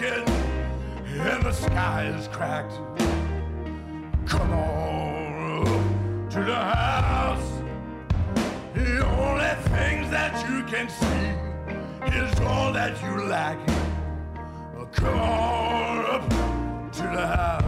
broken and the sky is cracked. Come on up to the house. The only things that you can see is all that you lack. Come on up to the house.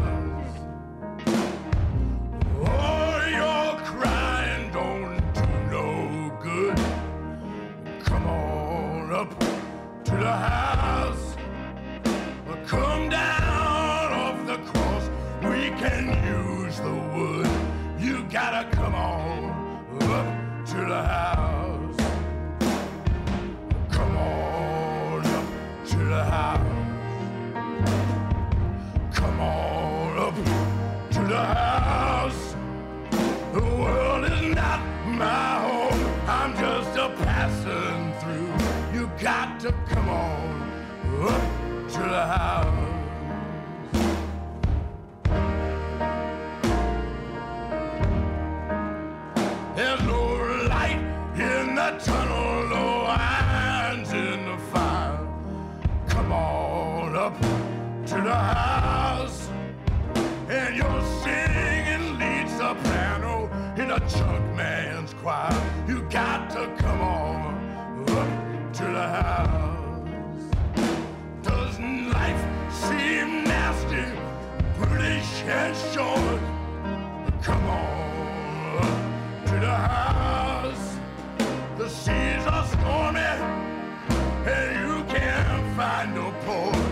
Chuck Man's choir. You got to come on up to the house. Doesn't life seem nasty, British and short? Come on up to the house. The seas are stormy, and you can't find no port.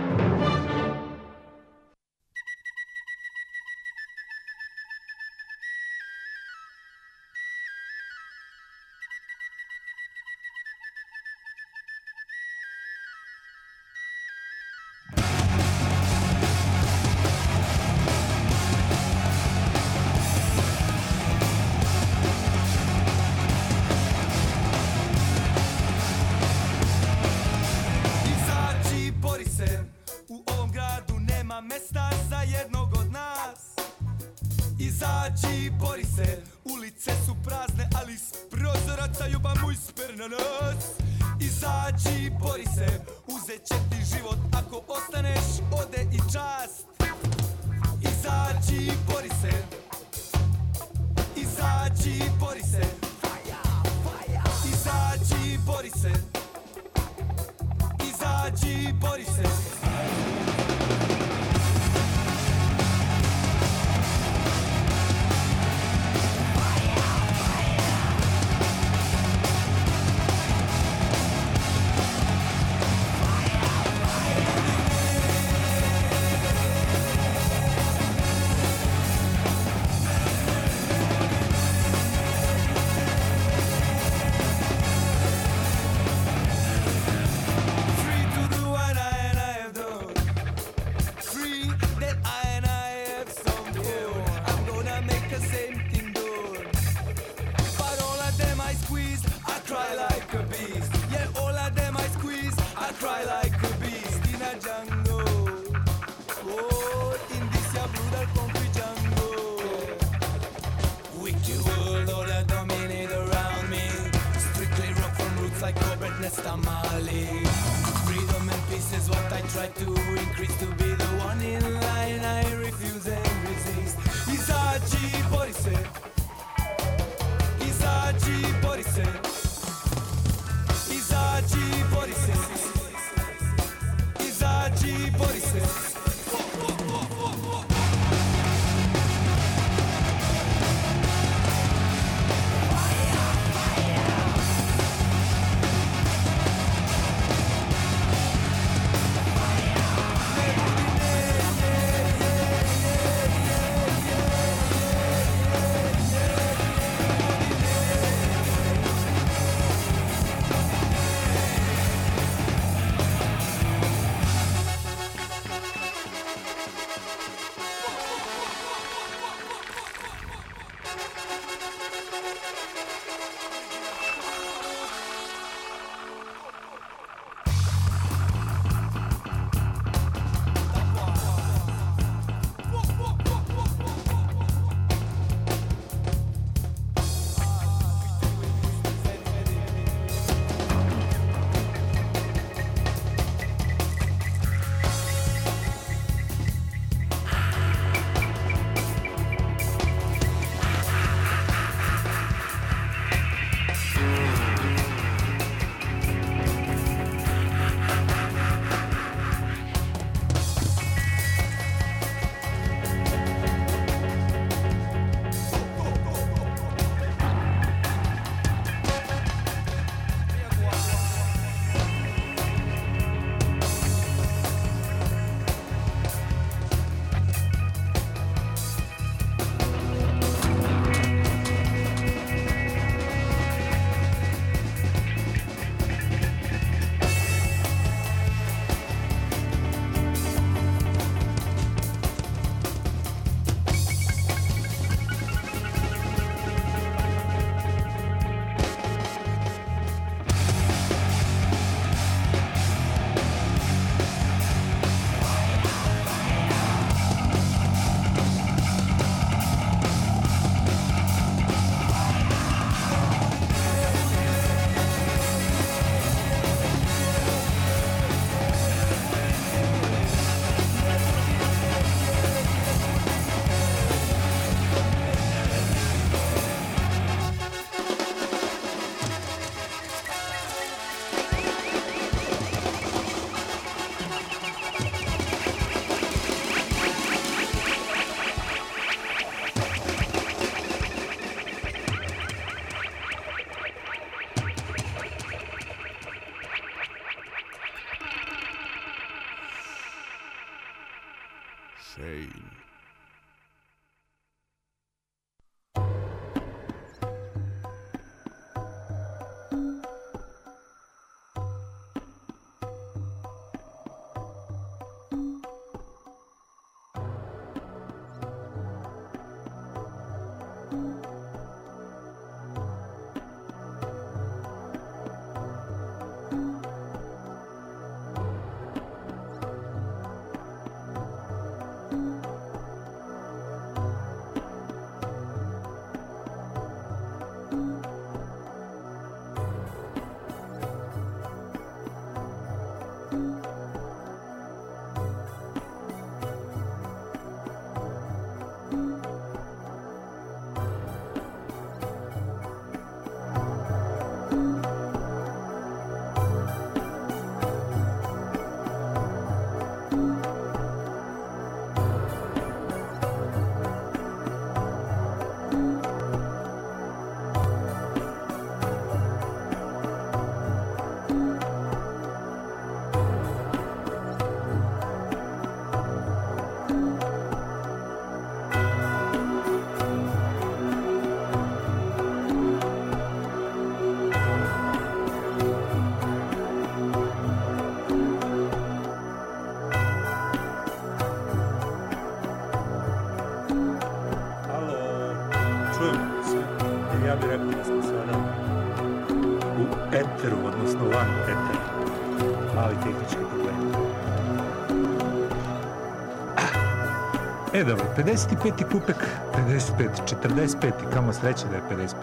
E, dobro, 55. kupek, 55, 45. Kamo sreće da je 55.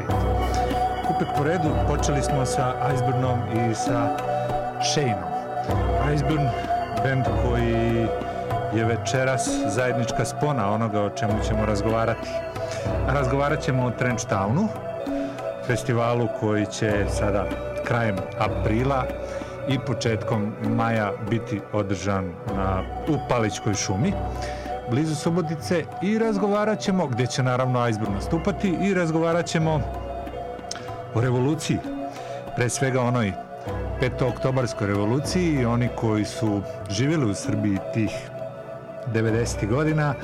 Kupek po redu, počeli smo sa Iceburnom i sa Shaneom. Iceburn, band koji je večeras zajednička spona onoga o čemu ćemo razgovarati. Razgovarat ćemo o Trench Townu, festivalu koji će sada krajem aprila i početkom maja biti održan na, u Palićkoj šumi blizu Subotice i razgovarat ćemo, gdje će naravno Iceberg nastupati i razgovarat ćemo o revoluciji, pre svega onoj 5. oktobarskoj revoluciji i oni koji su živjeli u Srbiji tih 90. godina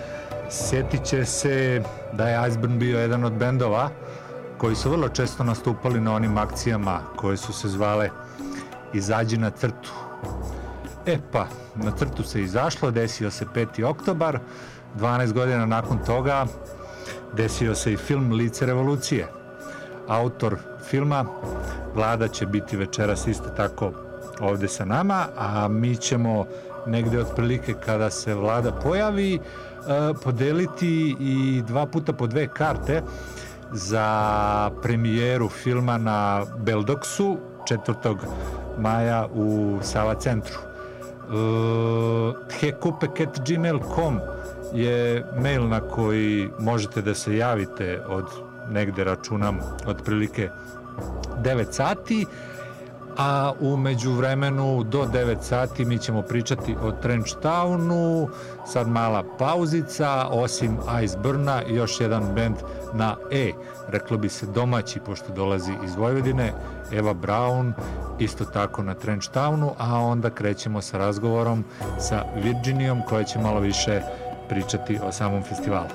sjetit će se da je Iceburn bio jedan od bendova koji su vrlo često nastupali na onim akcijama koje su se zvale Izađi na crtu. E pa, na crtu se izašlo, desio se 5. oktobar, 12 godina nakon toga desio se i film Lice revolucije. Autor filma Vlada će biti večeras isto tako ovde sa nama, a mi ćemo negde otprilike kada se vlada pojavi e, podeliti i dva puta po dve karte za premijeru filma na Beldoksu 4. maja u Sava centru. E, hekupek.gmail.com je mail na koji možete da se javite od negde računam otprilike 9 sati a u međuvremenu do 9 sati mi ćemo pričati o Trench Townu, sad mala pauzica, osim Iceburna još jedan band na E, reklo bi se domaći, pošto dolazi iz Vojvodine, Eva Brown, isto tako na Trench Townu, a onda krećemo sa razgovorom sa Virginijom koja će malo više pričati o samom festivalu.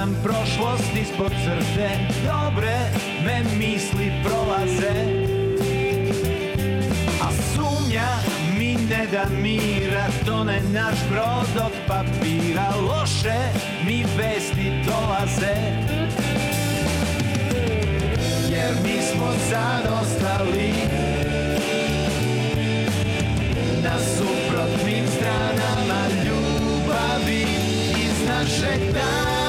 Crtam prošlost ispod crte Dobre me misli prolaze. A sumnja mi ne da mira Tone naš brod od papira. Loše mi vesti dolaze. Jer mi smo sad ostali Na suprotnim stranama naše tame se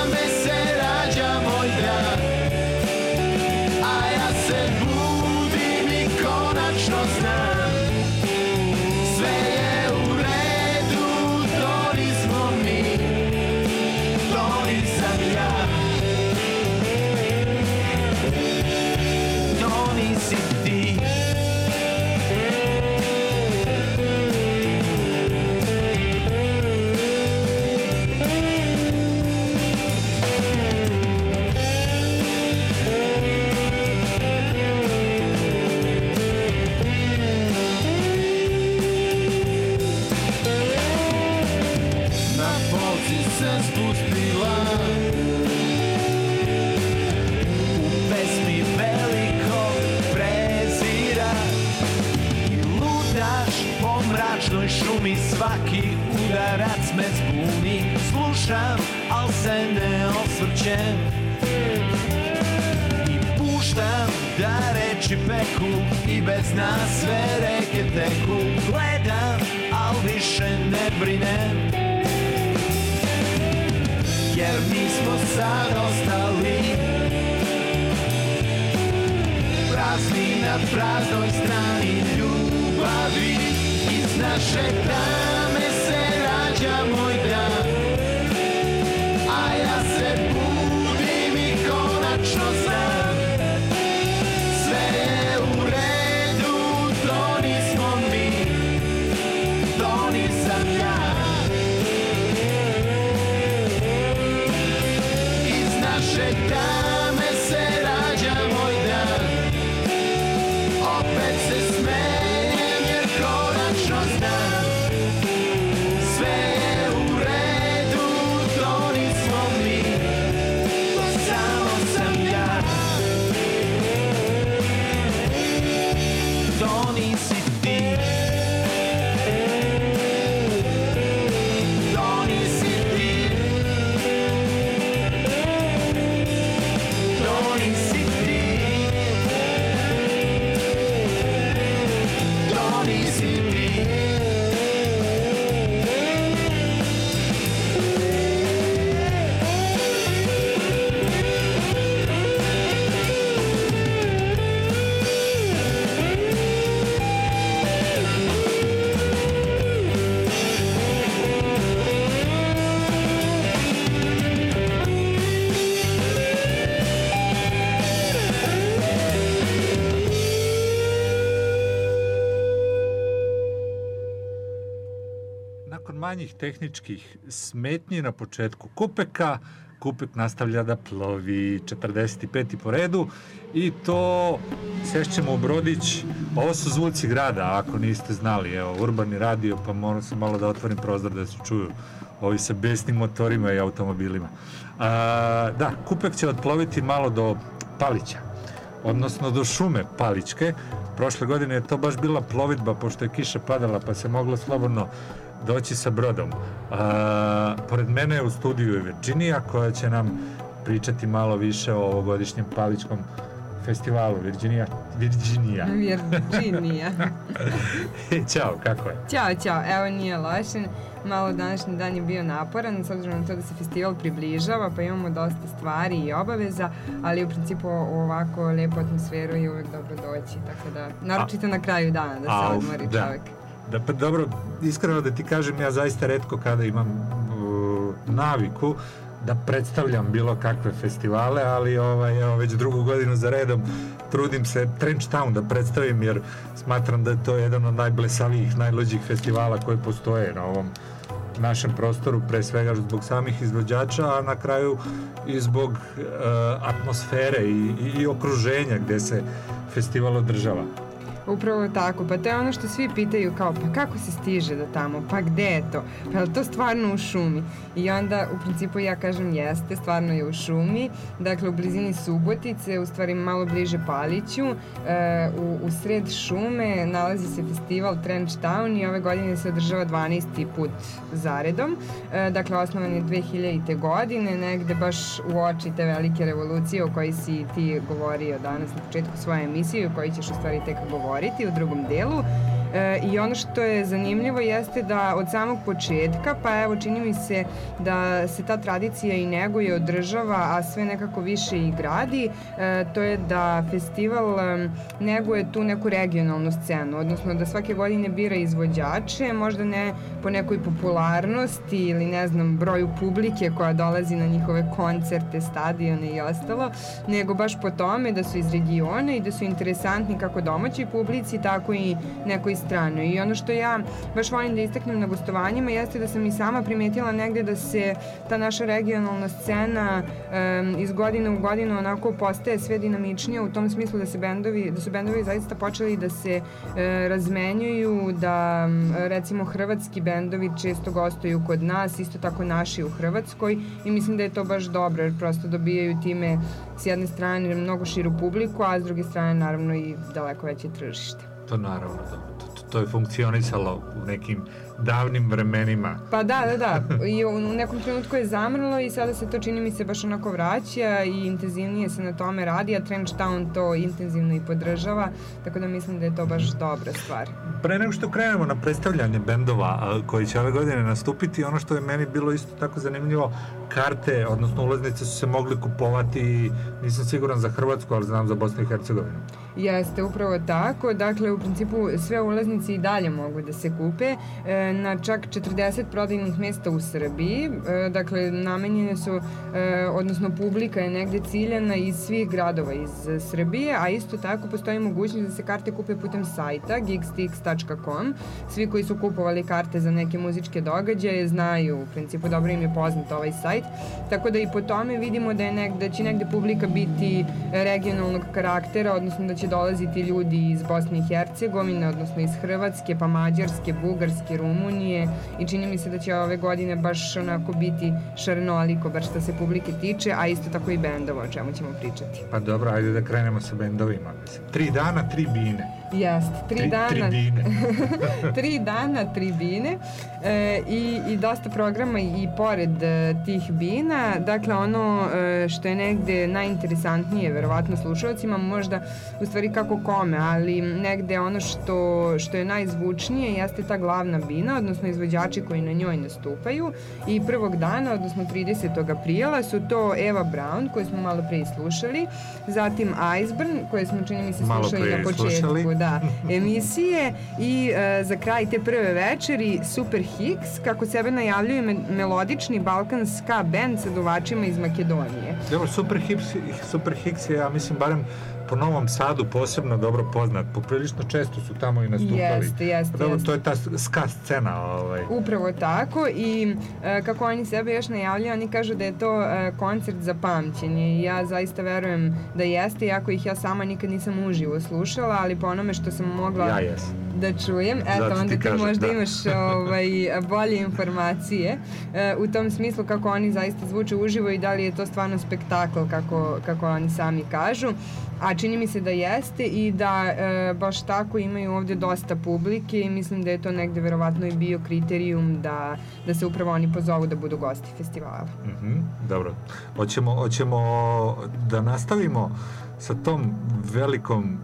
Svaki udarac me zbuni. Slušam, al se ne osvrćem. I puštam da reči peku I bez nas sve reke teku. Gledam, al više ne brinem. Jer mi smo sad ostali prazni na praznoj strani ljubavi iz naše se rađa moj tehničkih smetnji na početku Kupeka, Kupek nastavlja da plovi 45. po redu i to sešćemo u Brodić. Ovo su zvuci grada, ako niste znali. Evo, urbani radio, pa moram se malo da otvorim prozor da se čuju ovi sa besnim motorima i automobilima. A, da, Kupek će otploviti malo do Palića, odnosno do šume Palićke. Prošle godine je to baš bila plovidba, pošto je kiša padala, pa se moglo slobodno doći sa brodom. A, pored mene je u studiju je Virginija koja će nam pričati malo više o ovogodišnjem paličkom festivalu. Virginija, Virginija. Virginija. Ćao, kako je? Ćao, ćao. Evo nije loše. Malo današnji dan je bio naporan, s obzirom na to da se festival približava, pa imamo dosta stvari i obaveza, ali u principu u ovako lijepu atmosferu je uvek dobro doći, tako da, naročito na kraju dana da se A, odmori da. čovjek. Da, pa dobro, iskreno da ti kažem, ja zaista redko kada imam uh, naviku da predstavljam bilo kakve festivale, ali ovaj, evo, već drugu godinu za redom trudim se Trench Town da predstavim, jer smatram da je to jedan od najblesavijih, najluđih festivala koji postoje na ovom našem prostoru, pre svega zbog samih izvođača, a na kraju i zbog uh, atmosfere i, i, i okruženja gde se festival održava. Upravo tako, pa to je ono što svi pitaju kao pa kako se stiže do tamo, pa gde je to, pa je to stvarno u šumi? I onda u principu ja kažem jeste, stvarno je u šumi, dakle u blizini Subotice, u stvari malo bliže Paliću, e, u, u sred šume nalazi se festival Trench Town i ove godine se održava 12. put zaredom, e, dakle osnovan je 2000. godine, negde baš u oči te velike revolucije o kojoj si ti govorio danas na početku svoje emisije, o kojoj ćeš u stvari tek govoriti u drugom delu. E, I ono što je zanimljivo jeste da od samog početka, pa evo čini mi se da se ta tradicija i neguje održava, a sve nekako više i gradi, e, to je da festival e, neguje tu neku regionalnu scenu, odnosno da svake godine bira izvođače, možda ne po nekoj popularnosti ili ne znam broju publike koja dolazi na njihove koncerte, stadione i ostalo, nego baš po tome da su iz regiona i da su interesantni kako domaćoj publici, tako i nekoj stranoj. I ono što ja baš volim da istaknem na gostovanjima jeste da sam i sama primetila negde da se ta naša regionalna scena um, iz godine u godinu onako postaje sve dinamičnija u tom smislu da se bendovi, da su bendovi zaista počeli da se uh, razmenjuju, da um, recimo hrvatski bendovi često gostuju kod nas, isto tako naši u Hrvatskoj i mislim da je to baš dobro jer prosto dobijaju time s jedne strane mnogo širu publiku, a s druge strane naravno i daleko veće tržište. To naravno, to, to, je funkcionisalo u nekim davnim vremenima. Pa da, da, da. I u nekom trenutku je zamrlo i sada se to čini mi se baš onako vraća i intenzivnije se na tome radi, a Trench Town to intenzivno i podržava, tako da mislim da je to baš dobra stvar. Pre nego što krenemo na predstavljanje bendova koji će ove godine nastupiti, ono što je meni bilo isto tako zanimljivo, karte, odnosno ulaznice su se mogli kupovati, nisam siguran za Hrvatsku, ali znam za Bosnu i Hercegovinu. Jeste, upravo tako. Dakle, u principu sve ulaznice i dalje mogu da se kupe e, na čak 40 prodajnih mesta u Srbiji. E, dakle, namenjene su, e, odnosno publika je negde ciljena iz svih gradova iz Srbije, a isto tako postoji mogućnost da se karte kupe putem sajta gigstix.com. Svi koji su kupovali karte za neke muzičke događaje znaju, u principu dobro im je poznat ovaj sajt, tako da i po tome vidimo da, je negde, da će negde publika biti regionalnog karaktera, odnosno da će dolaziti ljudi iz Bosne i Hercegovine, odnosno iz Hrvatske, pa Mađarske, Bugarske, Rumunije i čini mi se da će ove godine baš onako biti šarnoliko, bar što se publike tiče, a isto tako i bendova, o čemu ćemo pričati. Pa dobro, ajde da krenemo sa bendovima. Tri dana, tri bine. Jeste, tri, Tri- dana. tri bine. tri dana, tri bine e, i, i dosta programa i pored e, tih bina. Dakle, ono e, što je negde najinteresantnije, verovatno slušalcima, možda u stvari kako kome, ali negde ono što, što je najzvučnije jeste ta glavna bina, odnosno izvođači koji na njoj nastupaju i prvog dana, odnosno 30. aprila su to Eva Brown, koju smo malo pre slušali, zatim Iceburn, koje smo čini mi se slušali na početku slušali. Da, emisije i e, za kraj te prve večeri Super Hicks, kako sebe najavljuje me melodični balkan ska band sa duvačima iz Makedonije. Dobro, Super Hicks, Super Hicks je, ja mislim, barem po Novom Sadu posebno dobro poznat. Poprilično često su tamo i nastupali. Jeste, jeste, Dobro, jeste. to je ta ska scena. Ovaj. Upravo tako i e, kako oni sebe još najavljaju, oni kažu da je to e, koncert za pamćenje i ja zaista verujem da jeste, iako ih ja sama nikad nisam uživo slušala, ali po onome što sam mogla Ja jesam. da čujem, eto Zato onda ti kažem, možda da. imaš ovaj, bolje informacije e, u tom smislu kako oni zaista zvuče uživo i da li je to stvarno spektakl kako, kako oni sami kažu. A čini mi se da jeste i da e, baš tako imaju ovde dosta publike i mislim da je to negde verovatno i bio kriterijum da, da se upravo oni pozovu da budu gosti festivala. Mhm, dobro. Hoćemo, hoćemo da nastavimo sa tom velikom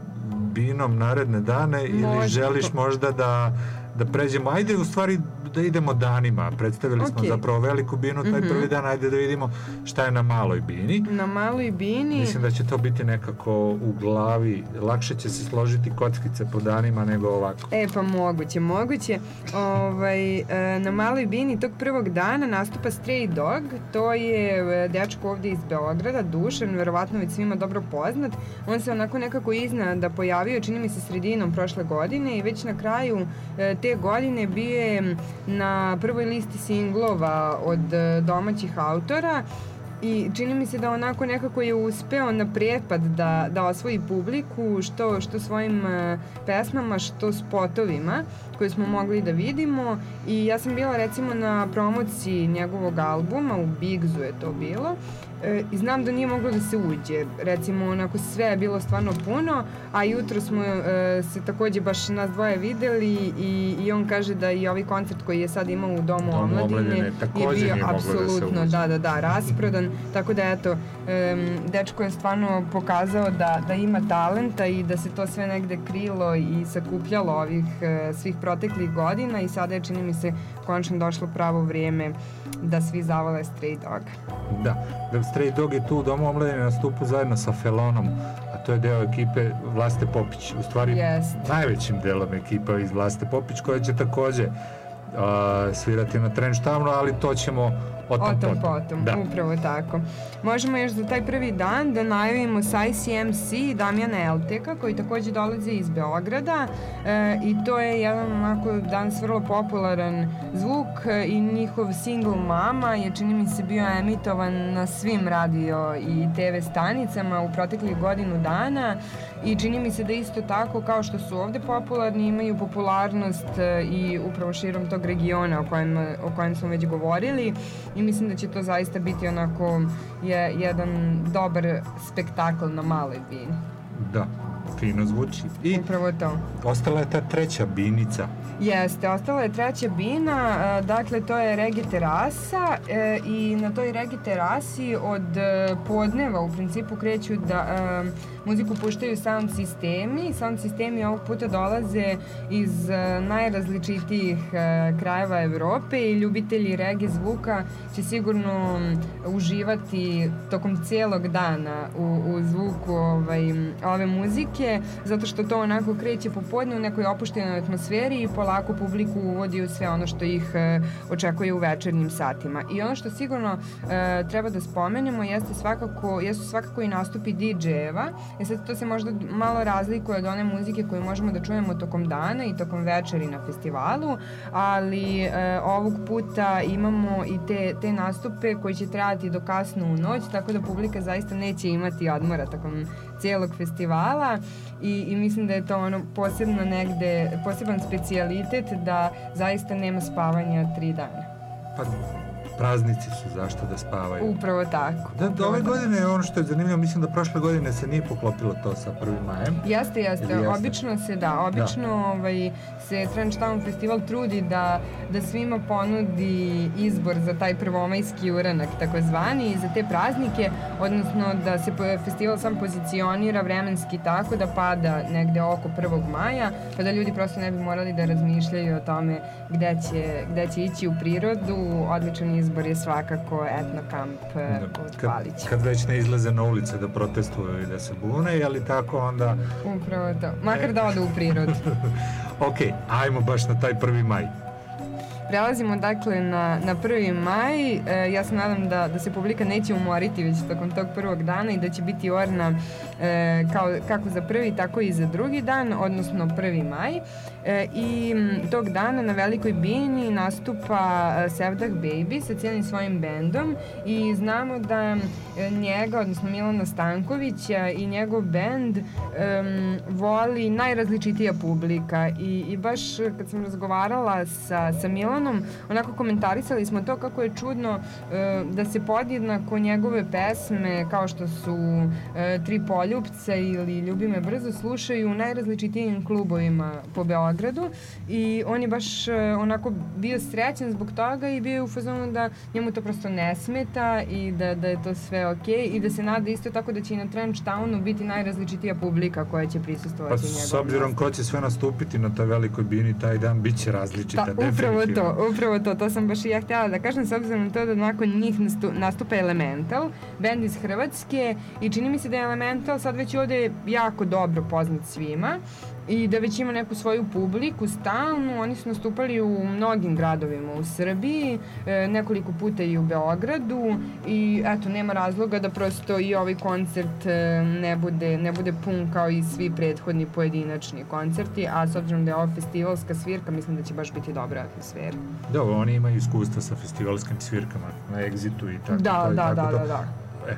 binom naredne dane ili Može. želiš možda da da pređemo, ajde u stvari da idemo danima, predstavili smo Okej. zapravo veliku binu, taj Mhm. prvi dan, ajde da vidimo šta je na maloj bini. Na maloj bini... Mislim da će to biti nekako u glavi, lakše će se složiti kockice po danima nego ovako. E pa moguće, moguće. Ovaj, e, na Maloj Bini tog prvog dana nastupa Stray Dog, to je e, dečko ovde iz Beograda, Dušan, verovatno već svima dobro poznat. On se onako nekako iznada pojavio, čini mi se sredinom prošle godine i već na kraju e, te godine bio je na prvoj listi singlova od e, domaćih autora I čini mi se da onako nekako je uspeo na prepad da, da osvoji publiku, što, što svojim e, pesmama, što spotovima koje smo mogli da vidimo. I ja sam bila recimo na promociji njegovog albuma, u Bigzu je to bilo, e, i znam da nije moglo da se uđe. Recimo, onako sve je bilo stvarno puno, a jutro smo e, se takođe baš nas dvoje videli i, i on kaže da i ovaj koncert koji je sad imao u Domu omladine omladine je bio da apsolutno, uđe. da, da, da, rasprodan, tako da eto, dečko je stvarno pokazao da, da ima talenta i da se to sve negde krilo i sakupljalo ovih e, svih proteklih godina i sada je čini mi se konačno došlo pravo vrijeme da svi zavole Stray Dog. Da, da Stray Dog je tu u Domu omladine na stupu zajedno sa Felonom, a to je deo ekipe Vlaste Popić. U stvari, Jest. najvećim delom ekipa iz Vlaste Popić, koja će takođe uh, svirati na Trenštavnu, ali to ćemo o tom, O tom potom. potom, Da. upravo tako. Možemo još za taj prvi dan da najavimo sa ICMC Damjana Elteka koji takođe dolazi iz Beograda e, i to je jedan onako danas vrlo popularan zvuk e, i njihov single Mama je čini mi se bio emitovan na svim radio i TV stanicama u proteklih godinu dana i čini mi se da isto tako kao što su ovde popularni imaju popularnost e, i upravo širom tog regiona o kojem, o kojem smo već govorili i mislim da će to zaista biti onako je, jedan dobar spektakl na maloj bini. Da, fino zvuči. I Upravo to. ostala je ta treća binica. Jeste, ostala je treća bina, e, dakle to je Regi terasa e, i na toj Regi terasi od e, podneva u principu kreću da muziku puštaju sound sistemi. Sound sistemi ovog puta dolaze iz e, najrazličitijih e, krajeva Evrope i ljubitelji regi zvuka će sigurno m, uživati tokom cijelog dana u, u zvuku ovaj, ove muzike, zato što to onako kreće popodne u nekoj opuštenoj atmosferi i polako publiku uvodi u sve ono što ih e, očekuje u večernjim satima. I ono što sigurno treba da spomenemo jeste svakako, jesu svakako i nastupi DJ-eva. E sad to se možda malo razlikuje od one muzike koju možemo da čujemo tokom dana i tokom večeri na festivalu, ali e, ovog puta imamo i te, te nastupe koji će trajati do kasno u noć, tako da publika zaista neće imati odmora tokom cijelog festivala i, i mislim da je to ono posebno negde, poseban specijalitet da zaista nema spavanja tri dana. Pa praznici su, zašto da spavaju? Upravo tako. Da, da ove godine ono što je zanimljivo, mislim da prošle godine se nije poklopilo to sa 1. majem. Jeste, jeste. Jeste? Obično se da, obično ovaj, se Trench festival trudi da, da svima ponudi izbor za taj prvomajski uranak, takozvani, i za te praznike, odnosno da se festival sam pozicionira vremenski tako da pada negde oko 1. maja, pa da ljudi prosto ne bi morali da razmišljaju o tome gde će, gde će ići u prirodu. Odličan izbor je svakako etno kamp da, od Kad, Palića. kad već ne izlaze na ulice da protestuju i da se bune, ali tako onda... Upravo to. Makar da ode u prirodu. Ok, ajmo baš na taj 1. maj. Prelazimo dakle na, na 1. maj. E, ja se nadam da, da se publika neće umoriti već tokom tog prvog dana i da će biti orna e, kao, kako za prvi, tako i za drugi dan, odnosno 1. maj. E, I tog dana na Velikoj Bini nastupa e, Sevdah Baby sa cijelim svojim bendom i znamo da njega, odnosno Milana Stankovića i njegov bend em, voli najrazličitija publika i, i baš kad sam razgovarala sa, sa Milanom, onako komentarisali smo to kako je čudno e, da se podjednako njegove pesme kao što su e, Tri poljupca ili Ljubi me brzo slušaju u najrazličitijim klubovima po Beogradu i on je baš e, onako bio srećan zbog toga i bio je u fazonu da njemu to prosto ne smeta i da, da je to sve okej i da se nada isto tako da će i na Trench Townu biti najrazličitija publika koja će prisustovati Pa njegovom s obzirom ko će sve nastupiti na toj velikoj bini, taj dan bit će različita, Pa, upravo definitivno. to, upravo to, to sam baš i ja htjela da kažem, s obzirom na to da nakon njih nastu, nastupa Elemental, bend iz Hrvatske i čini mi se da je Elemental sad već ovde jako dobro poznat svima i da već ima neku svoju publiku stalnu, oni su nastupali u mnogim gradovima u Srbiji, e, nekoliko puta i u Beogradu i eto, nema razloga da prosto i ovaj koncert e, ne bude, ne bude pun kao i svi prethodni pojedinačni koncerti, a s obzirom da je ovo festivalska svirka, mislim da će baš biti dobra atmosfera. Da, oni imaju iskustva sa festivalskim svirkama na Exitu i tako Da, to i da, tako da, to. da, da. E,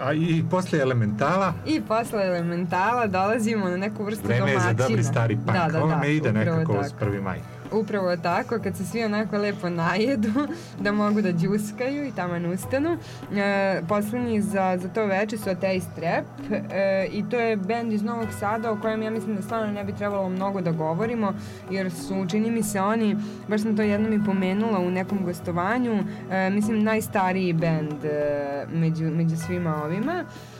a i posle Elementala, I posle Elementala dolazimo na neku vrstu vreme je domaćina. za dobri stari punk. Da, da, Ovo da, me ide upravo nekako uz tako. 1. maj. Upravo tako, kad se svi onako lepo najedu, da mogu da džuskaju i tamo ustanu. E, poslednji za, za to veče su Ateist Rap e, i to je bend iz Novog Sada o kojem ja mislim da stvarno ne bi trebalo mnogo da govorimo, jer su, čini mi se oni, baš sam to jednom i pomenula u nekom gostovanju, e, mislim najstariji bend e, među, među svima ovima. E,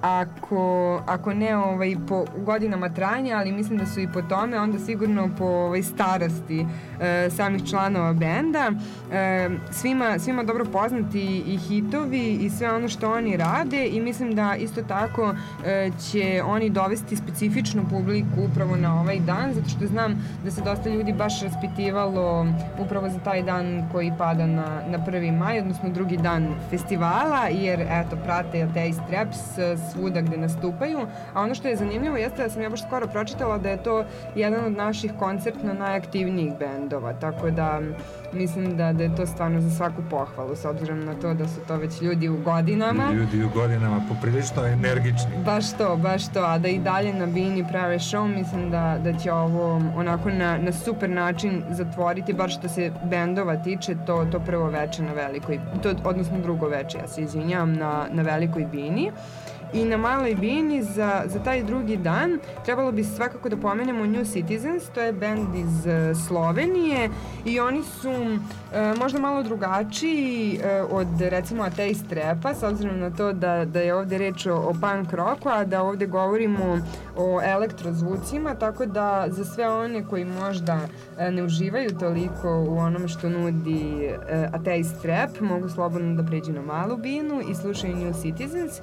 ako, ako ne ovaj, po godinama trajanja, ali mislim da su i po tome, onda sigurno po ovaj, starosti e, samih članova benda. E, svima, svima dobro poznati i hitovi i sve ono što oni rade i mislim da isto tako e, će oni dovesti specifičnu publiku upravo na ovaj dan, zato što znam da se dosta ljudi baš raspitivalo upravo za taj dan koji pada na, na 1. maj, odnosno drugi dan festivala, jer eto, prate Ateist Raps svuda gde nastupaju, a ono što je zanimljivo jeste da sam ja baš skoro pročitala da je to jedan od naših koncertno najaktivnijih bendova, tako da mislim da, da je to stvarno za svaku pohvalu, s obzirom na to da su to već ljudi u godinama. Ljudi u godinama poprilično energični. Baš to, baš to, a da i dalje na Bini prave show, mislim da, da će ovo onako na, na super način zatvoriti, bar što se bendova tiče, to, to prvo veče na velikoj, to, odnosno drugo veče, ja se izvinjam, na, na velikoj Bini. I na Maloj Bini za, za taj drugi dan trebalo bi svakako da pomenemo New Citizens, to je band iz uh, Slovenije i oni su uh, možda malo drugačiji uh, od recimo Ateist Repa, s obzirom na to da, da je ovde reč o, o punk rocku, a da ovde govorimo o elektrozvucima, tako da za sve one koji možda uh, ne uživaju toliko u onom što nudi uh, Ateist Rap, mogu slobodno da pređu na Malu Binu i slušaju New Citizens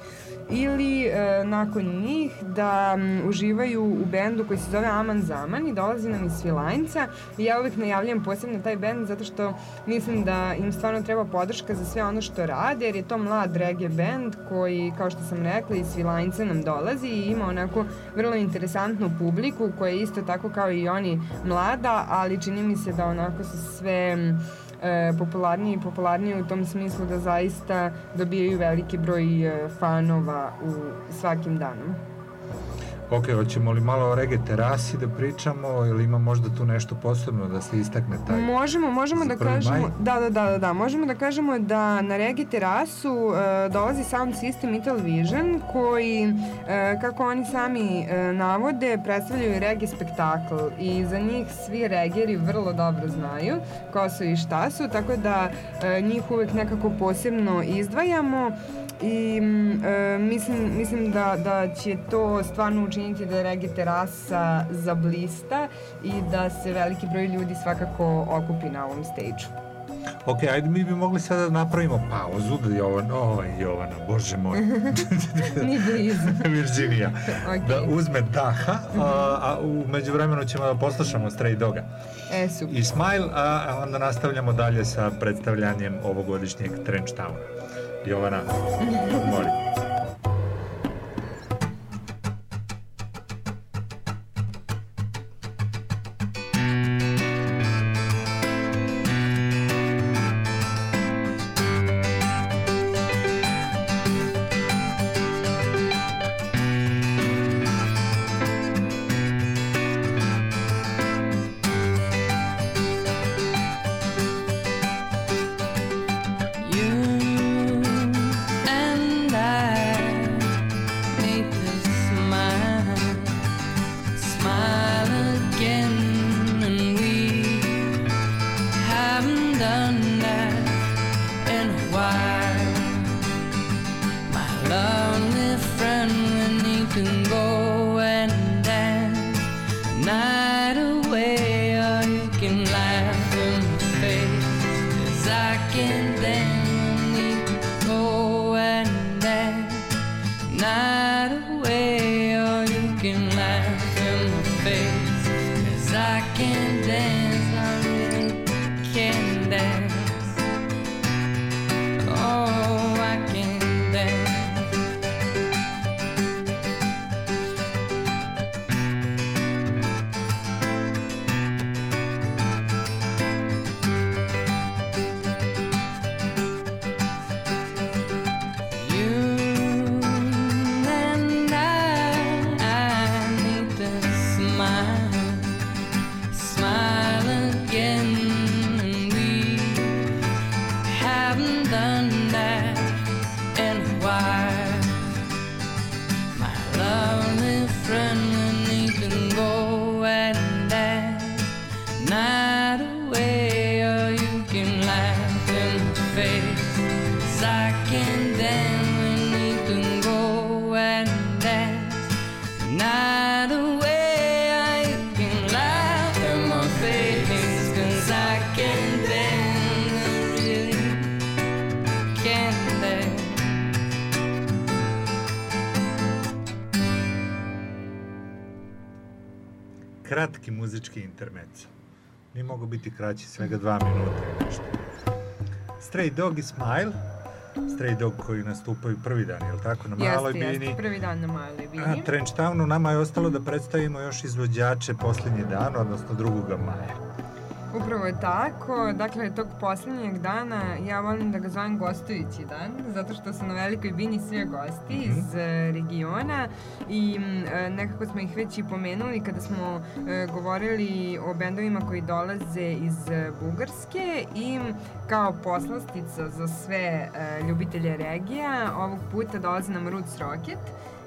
ili e, nakon njih da m, uživaju u bendu koji se zove Aman Zaman i dolazi nam iz Svilajnca. I ja uvek najavljam posebno taj bend zato što mislim da im stvarno treba podrška za sve ono što rade jer je to mlad reggae bend koji kao što sam rekla iz Svilajnca nam dolazi i ima onako vrlo interesantnu publiku koja je isto tako kao i oni mlada ali čini mi se da onako su sve e, popularniji i popularniji u tom smislu da zaista dobijaju veliki broj e, fanova u svakim danom. Ok, hoćemo li malo o rege terasi da pričamo ili ima možda tu nešto posebno da se istakne taj? Možemo, možemo da kažemo, maj? da, da, da, da, da, možemo da kažemo da na Regi terasu e, dolazi sound system Ital Vision koji, e, kako oni sami e, navode, predstavljaju regi spektakl i za njih svi regeri vrlo dobro znaju ko su i šta su, tako da e, njih uvek nekako posebno izdvajamo i mm, e, mislim, mislim da, da će to stvarno učiniti da regi terasa zablista i da se veliki broj ljudi svakako okupi na ovom stage-u. Ok, ajde mi bi mogli sada da napravimo pauzu da Jovan, ovaj Jovana, bože moj, Ni blizu. Virginija, Ok. da uzme daha, a, a u međuvremenu ćemo da poslušamo Stray Doga E, super. i Smile, a, a onda nastavljamo dalje sa predstavljanjem ovogodišnjeg Trench Towna. Jovana, molim. Muzički intermezzo. Nije mogu biti kraći, svega dva minuta i nešto. Stray Dog i Smile. Stray Dog koji nastupaju prvi dan, je li tako, na Maloj Jeste, bini? jeste, prvi dan na maloj A, bini. Trenchtownu nama je ostalo da predstavimo još izvođače posljednji dan, odnosno 2. maja. Upravo je tako, dakle tog posljednjeg dana ja volim da ga zovem gostujući dan, zato što su na velikoj bini sve gosti Mhm. iz e, regiona i e, nekako smo ih već i pomenuli kada smo e, govorili o bendovima koji dolaze iz e, Bugarske i kao poslastica za sve e, ljubitelje regija ovog puta dolazi nam Roots Rocket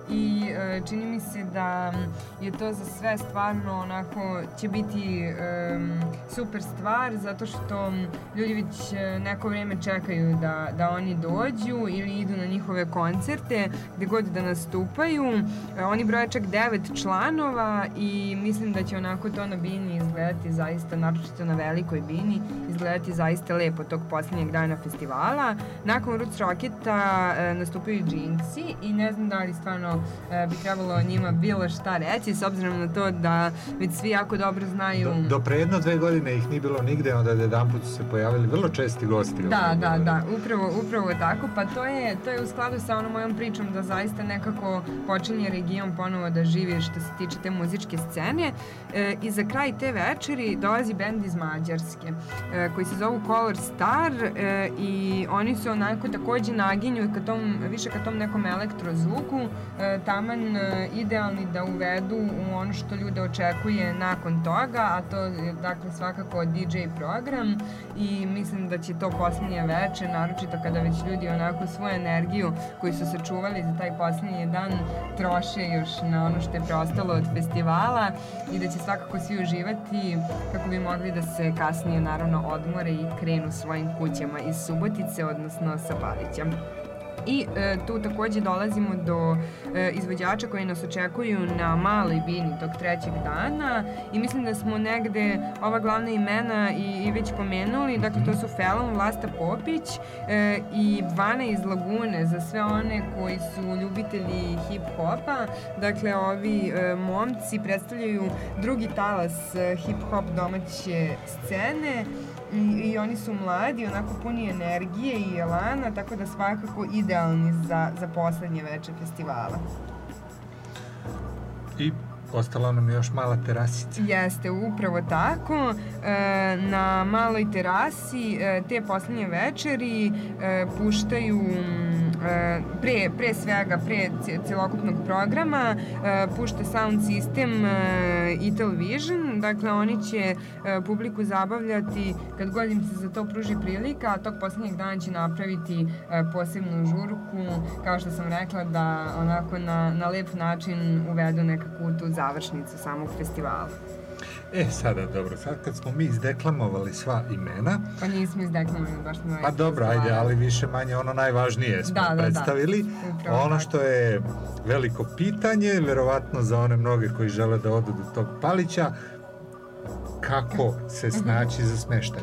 i e, čini mi se da je to za sve stvarno onako će biti em, super stvar zato što ljudi već e, neko vreme čekaju da, da oni dođu ili idu na njihove koncerte gde god da nastupaju. E, oni broje čak devet članova i mislim da će onako to na bini izgledati zaista, naročito na velikoj bini, izgledati zaista lepo tog posljednjeg dana festivala. Nakon Roots Rocketa e, nastupaju Jinxi i ne znam da li stvarno e, bi trebalo njima bilo šta reći, s obzirom na to da već svi jako dobro znaju... Do, do pre jedno dve godine ih nije bilo nigde, onda jedan put su se pojavili vrlo česti gosti. Da, da, da, upravo, upravo tako, pa to je, to je u skladu sa onom mojom pričom da zaista nekako počinje region ponovo da živi što se tiče te muzičke scene e, i za kraj te večeri dolazi bend iz Mađarske e, koji se zovu Color Star e, i oni su onako takođe naginju ka tom, više ka tom nekom elektrozvuku, e, taman e, idealni da uvedu u ono što ljude očekuje nakon toga, a to je dakle svakako DJ program. I mislim da će to posljednje veče, naročito kada već ljudi onako svoju energiju koju su sačuvali za taj posljednji dan troše još na ono što je preostalo od festivala i da će svakako svi uživati kako bi mogli da se kasnije naravno odmore i krenu svojim kućama iz Subotice, odnosno sa Palića. I e, tu takođe dolazimo do e, izvođača koji nas očekuju na maloj bini tog trećeg dana i mislim da smo negde ova glavna imena i, i već pomenuli, dakle to su Felon, Vlasta Popić e, i Vana iz Lagune za sve one koji su ljubitelji hip-hopa, dakle ovi e, momci predstavljaju drugi talas e, hip-hop domaće scene i, i oni su mladi, onako puni energije i elana, tako da svakako idealni za, za poslednje veče festivala. I ostala nam je još mala terasica. Jeste, upravo tako. E, na maloj terasi e, te poslednje večeri e, puštaju mm, e, pre, pre svega, pre ce- celokupnog programa, e, pušta sound system e, Ital Vision, dakle oni će e, publiku zabavljati kad god im se za to pruži prilika, a tog poslednjeg dana će napraviti e, posebnu žurku, kao što sam rekla, da onako na, na lep način uvedu nekakvu tu završnicu samog festivala. E, sada, dobro, sad kad smo mi izdeklamovali sva imena, Pa nismo izdeklamovali baš na pa dobro, ajde, ali više manje ono najvažnije smo Da, da, da. predstavili. Upravo ono tako. što je veliko pitanje, verovatno za one mnoge koji žele da odu do tog palića, kako se snaći za smeštaj?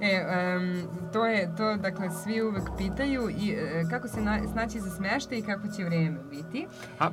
E, em, to je to, dakle, svi uvek pitaju i e, kako se na, snaći za smeštaj i kako će vreme biti. A,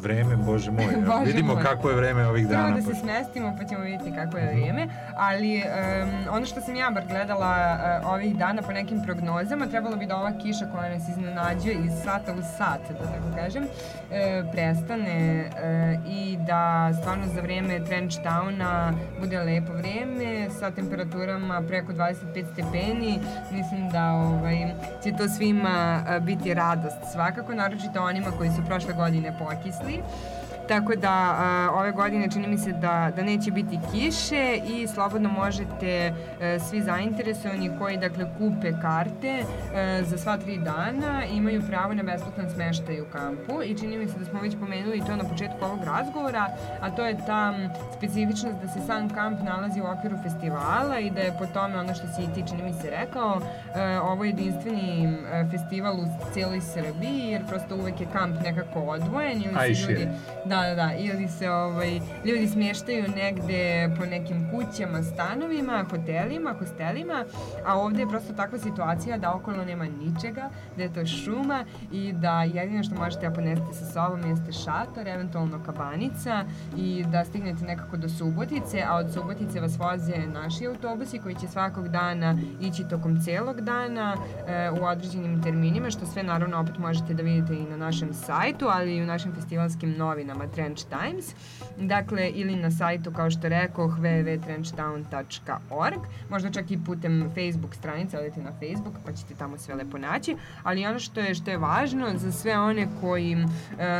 vreme, bože moj, Bože vidimo moj. kako je vreme ovih dana. da se smestimo pa ćemo vidjeti kako je vrijeme, ali em, ono što sam ja bar gledala e, ovih dana po nekim prognozama, trebalo bi da ova kiša koja nas iznenađuje iz sata u sat, da tako kažem, e, prestane e, i da stvarno za vreme Trenchtowna bude lepo vreme sa temperaturama preko 25 stepeni. Mislim da ovaj, će to svima biti radost svakako, naročito onima koji su prošle godine pokisli. believe. Tako da a, ove godine čini mi se da, da neće biti kiše i slobodno možete e, svi zainteresovani koji dakle kupe karte e, za sva tri dana imaju pravo na besplatan smeštaj u kampu i čini mi se da smo već pomenuli to na početku ovog razgovora, a to je ta specifičnost da se sam kamp nalazi u okviru festivala i da je po tome ono što si i ti čini mi se rekao, e, ovo je jedinstveni festival u cijeloj Srbiji jer prosto uvek je kamp nekako odvojen ili A ljudi, da, da, da, ili se ovaj, ljudi smještaju negde po nekim kućama, stanovima, hotelima, hostelima, a ovde je prosto takva situacija da okolo nema ničega, da je to šuma i da jedino što možete da ponesete sa sobom jeste šator, eventualno kabanica i da stignete nekako do Subotice, a od Subotice vas voze naši autobusi koji će svakog dana ići tokom celog dana e, u određenim terminima, što sve naravno opet možete da vidite i na našem sajtu, ali i u našim festivalskim novinama Trench Times, dakle ili na sajtu kao što rekoh www.trenchtown.org, možda čak i putem Facebook stranice, odete na Facebook pa ćete tamo sve lepo naći, ali ono što je što je važno za sve one koji e,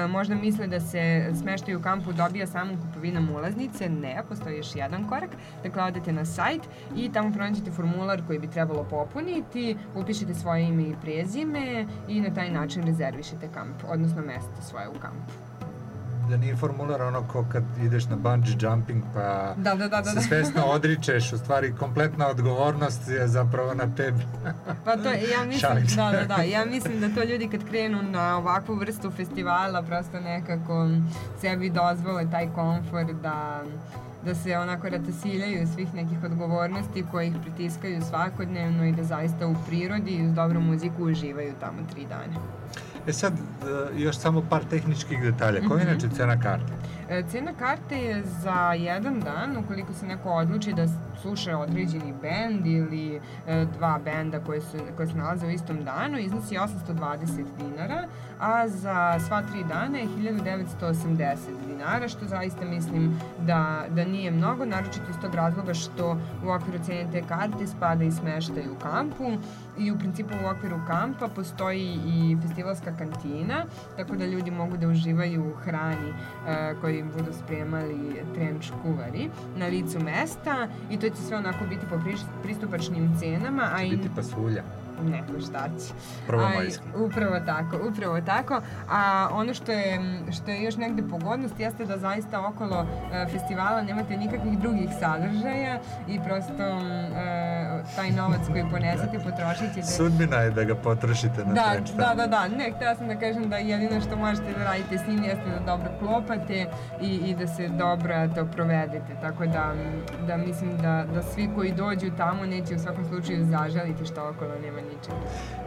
možda misle da se smeštaju u kampu dobija samom kupovinom ulaznice, ne, postoji još jedan korak, dakle odete na sajt i tamo pronađete formular koji bi trebalo popuniti, upišete svoje ime i prezime i na taj način rezervišete kamp, odnosno mesto svoje u kampu. Da nije formular ono ko kad ideš na bungee jumping pa Da, da, da, da, se da. svesno odričeš, u stvari kompletna odgovornost je zapravo na tebi. Pa to, ja mislim, da, da, da, ja mislim da to ljudi kad krenu na ovakvu vrstu festivala prosto nekako sebi dozvole taj komfor da da se onako ratasiljaju svih nekih odgovornosti koje ih pritiskaju svakodnevno i da zaista u prirodi i uz dobru muziku uživaju tamo tri dana. E sad, e, još samo par tehničkih detalja. Koja je Mhm. inače cena karte? E, Cena karte je za jedan dan, ukoliko se neko odluči da sluša određeni bend ili e, dva benda koje, koje se nalaze u istom danu, iznosi 820 dinara, a za sva tri dana je 1980 dinara, što zaista mislim da, da nije mnogo, naročito iz tog razloga što u okviru cene te karte spada i smeštaj u kampu i u principu u okviru kampa postoji i festivalska kantina, tako da ljudi mogu da uživaju u hrani e, koju im budu spremali trenč kuvari na licu mesta i to će sve onako biti po pristupačnim cenama, a i... Biti pasulja. Neko šta će. Prvo A i- majska. Upravo tako, upravo tako. A ono što je, što je još negde pogodnost jeste da zaista okolo e, festivala nemate nikakvih drugih sadržaja i prosto e, taj novac koji ponesete potrošit ćete... Sudbina je da ga potrošite na Da, trench da, da, da, ne, htela sam da kažem da jedino što možete da radite s njim jeste da dobro klopate i, i da se dobro eto, provedete, tako da, da mislim da, da svi koji dođu tamo neće u svakom slučaju zažaliti što okolo nema ničega.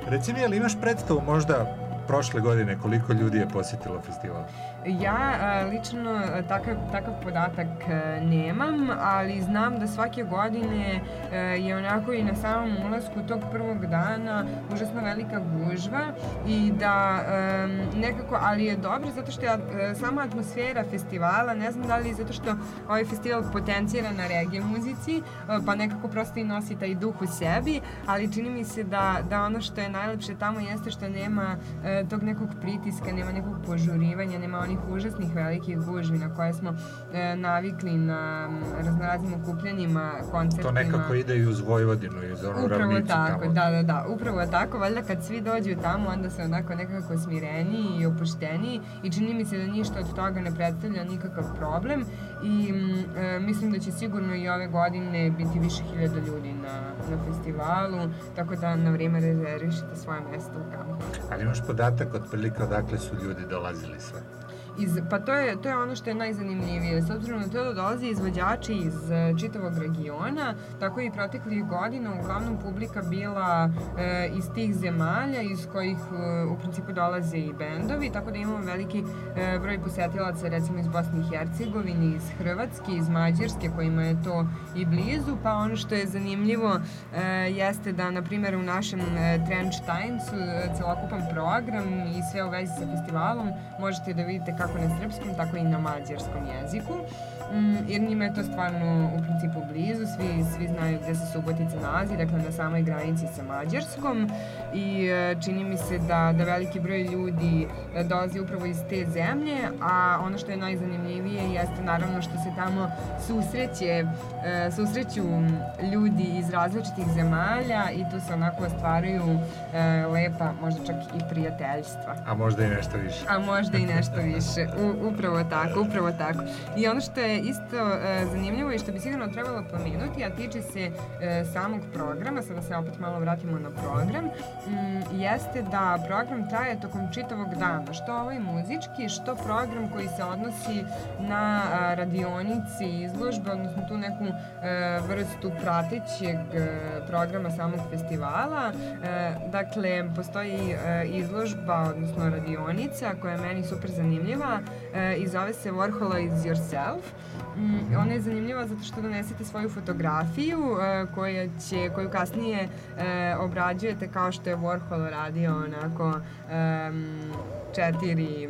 Reci mi, je li imaš predstavu možda prošle godine koliko ljudi je posjetilo festival? Ja a, lično a, takav, takav podatak a, nemam, ali znam da svake godine a, je onako i na samom ulasku tog prvog dana užasno velika gužva i da em, nekako, ali je dobro zato što je a, sama atmosfera festivala, ne znam da li zato što ovaj festival potencira na regije muzici, a, pa nekako prosto i nosi taj duh u sebi, ali čini mi se da, da ono što je najlepše tamo jeste što nema e, tog nekog pritiska, nema nekog požurivanja, nema onih užasnih velikih gužvi na koje smo e, navikli na raznoraznim okupljanjima, koncertima. To nekako ide i uz Vojvodinu i uz onu Upravo ravnicu tako, tamo. da, da, da, upravo tako, valjda kad svi dođu tamo, onda su onako nekako smireniji i opušteniji i čini mi se da ništa od toga ne predstavlja nikakav problem i e, mislim da će sigurno i ove godine biti više hiljada ljudi na, na festivalu, tako da na vrijeme rezervišite svoje mesto u kampu. Ali imaš podatak otprilike odakle su ljudi dolazili sve. Iz, pa to je, to je ono što je najzanimljivije. S obzirom na to da dolaze izvođači iz e, čitavog regiona, tako i proteklih godina uglavnom publika bila e, iz tih zemalja iz kojih e, u principu dolaze i bendovi, tako da imamo veliki e, broj posetilaca recimo iz Bosne i Hercegovine, iz Hrvatske, iz Mađarske kojima je to i blizu, pa ono što je zanimljivo e, jeste da na primjer u našem e, Trench Timesu e, celokupan program i sve u vezi sa festivalom možete da vidite kako na srpskom, tako i na mađarskom jeziku. Mm, jer njima je to stvarno u principu blizu, svi, svi znaju gde se Subotica nalazi, dakle na samoj granici sa Mađarskom i e, čini mi se da, da veliki broj ljudi e, dolazi upravo iz te zemlje, a ono što je najzanimljivije jeste naravno što se tamo susreće, e, susreću ljudi iz različitih zemalja i tu se onako ostvaruju e, lepa, možda čak i prijateljstva. A možda i nešto više. A možda i nešto više. U, upravo tako, upravo tako. I ono što je isto e, zanimljivo i što bi sigurno trebalo pomenuti, a tiče se e, samog programa, sada se opet malo vratimo na program, mm, jeste da program traje tokom čitavog dana, što ovaj muzički, što program koji se odnosi na a, radionici i izložbe, odnosno tu neku e, vrstu pratećeg e, programa samog festivala. E, dakle, postoji e, izložba, odnosno radionica koja je meni super zanimljiva e, i zove se Warhol is Yourself. Mm, ona je zanimljiva zato što donesete svoju fotografiju e, koja će, koju kasnije e, obrađujete kao što je Warhol radio onako em, četiri e,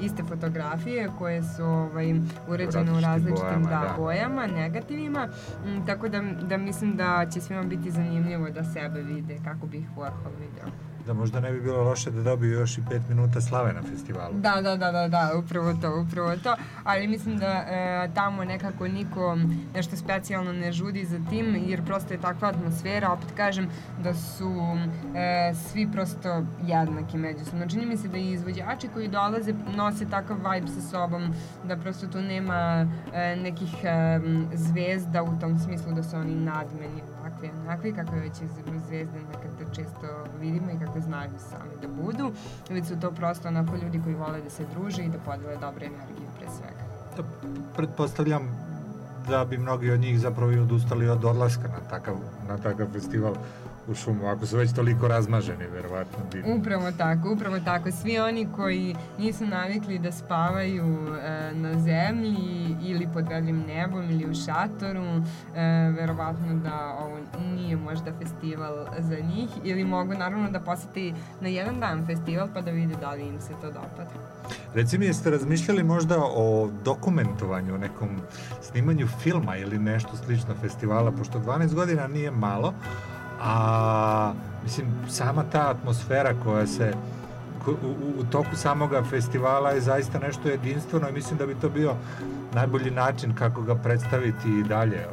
iste fotografije koje su ovaj, uređene u različitim različitim bojama, da, da. bojama, negativima, mm, tako da, da mislim da će svima biti zanimljivo da sebe vide kako bi ih Warhol video. Da možda ne bi bilo loše da dobiju još i pet minuta slave na festivalu. Da, da, da, da, da, upravo to, upravo to. Ali mislim da e, tamo nekako niko nešto specijalno ne žudi za tim, jer prosto je takva atmosfera, opet kažem da su e, svi prosto jednaki međusobno. Čini mi se da i izvođači koji dolaze nose takav vibe sa sobom, da prosto tu nema e, nekih e, zvezda u tom smislu da su oni nadmeni ovakvi, onakvi, kakve već zvezde nekada često vidimo i kakve znaju sami da budu, već su to prosto onako ljudi koji vole da se druže i da podele dobre energiju pre svega. Da, pretpostavljam da bi mnogi od njih zapravo i odustali od odlaska na takav, na takav festival u šumu, ako su već toliko razmaženi, verovatno bi. Upravo tako, upravo tako. Svi oni koji nisu navikli da spavaju e, na zemlji ili pod vedrim nebom ili u šatoru, e, verovatno da ovo nije možda festival za njih ili mogu naravno da poseti na jedan dan festival pa da vide da li im se to dopada. Reci mi, jeste razmišljali možda o dokumentovanju, o nekom snimanju filma ili nešto slično festivala, pošto 12 godina nije malo, a mislim, sama ta atmosfera koja se u, u, u toku samoga festivala je zaista nešto jedinstveno i mislim da bi to bio najbolji način kako ga predstaviti i dalje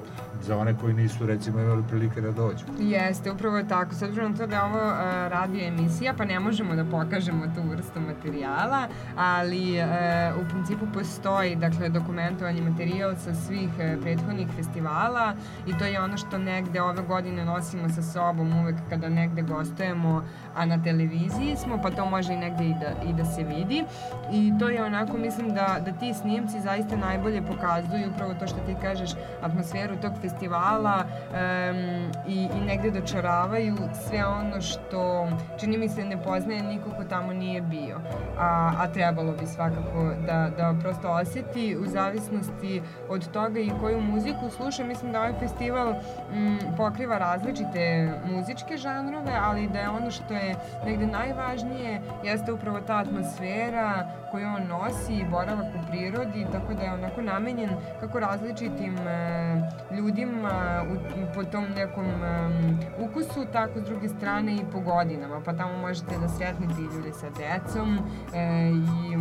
za one koji nisu recimo imali prilike da dođu. Jeste, upravo je tako. S obzirom na to da je ovo uh, radio emisija, pa ne možemo da pokažemo tu vrstu materijala, ali uh, u principu postoji dakle, dokumentovani materijal sa svih uh, prethodnih festivala i to je ono što negde ove godine nosimo sa sobom uvek kada negde gostujemo, a na televiziji smo, pa to može i negde i da, i da se vidi. I to je onako, mislim da, da ti snimci zaista najbolje pokazuju upravo to što ti kažeš, atmosferu tog festivala em, i, i negde dočaravaju sve ono što čini mi se ne poznaje niko ko tamo nije bio. A, a trebalo bi svakako da, da prosto oseti u zavisnosti od toga i koju muziku sluša. Mislim da ovaj festival m, pokriva različite muzičke žanrove, ali da je ono što je negde najvažnije jeste upravo ta atmosfera koju on nosi boravak u prirodi, tako da je onako namenjen kako različitim e, ljudima u, po tom nekom e, ukusu, tako s druge strane i po godinama, pa tamo možete da sretnete i ljude sa decom e, i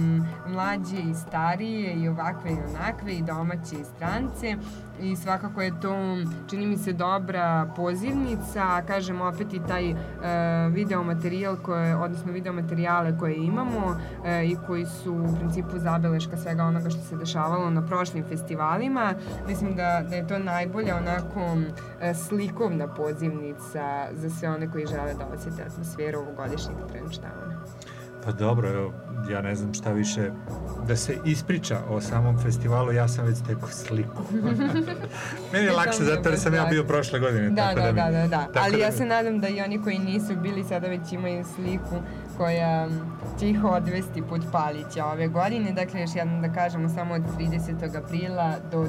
mlađe i starije i ovakve i onakve i domaće i strance i svakako je to, čini mi se, dobra pozivnica, kažem opet i taj e, video materijal koje, odnosno video materijale koje imamo e, i koji su u principu zabeleška svega onoga što se dešavalo na prošlim festivalima. Mislim da, da je to najbolja onako e, slikovna pozivnica za sve one koji žele da osjete atmosferu ovogodišnjeg trenčtavanja. Pa dobro, evo, ja ne znam šta više da se ispriča o samom festivalu, ja sam već stekao sliku. Meni je lakše zato jer sam ja bio prošle godine. Da, tako da, mi- da, da, da. tako Ali ja mi- se nadam da i oni koji nisu bili sada već imaju sliku koja će ih odvesti put Palića ove godine. Dakle, još jednom da kažemo samo od 30. aprila do 2.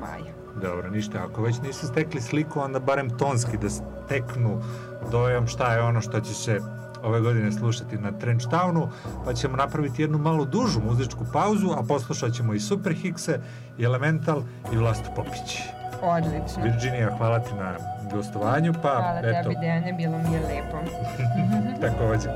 maja. Dobro, ništa, ako već nisu stekli sliku, onda barem tonski da steknu dojam šta je ono što će se ove godine slušati na Trenchtownu, pa ćemo napraviti jednu malo dužu muzičku pauzu, a poslušat ćemo i Super Hickse, i Elemental i Vlastu Popić. Odlično. Virginija, hvala ti na gostovanju, pa Hvala eto, tebi, Dejane, bilo mi je lepo. takođe.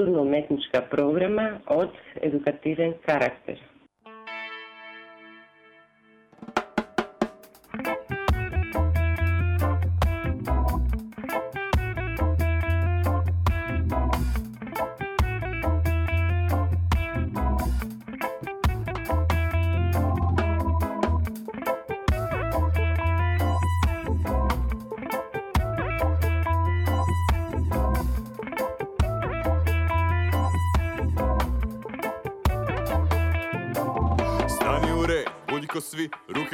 културно-уметничка програма од едукативен карактер.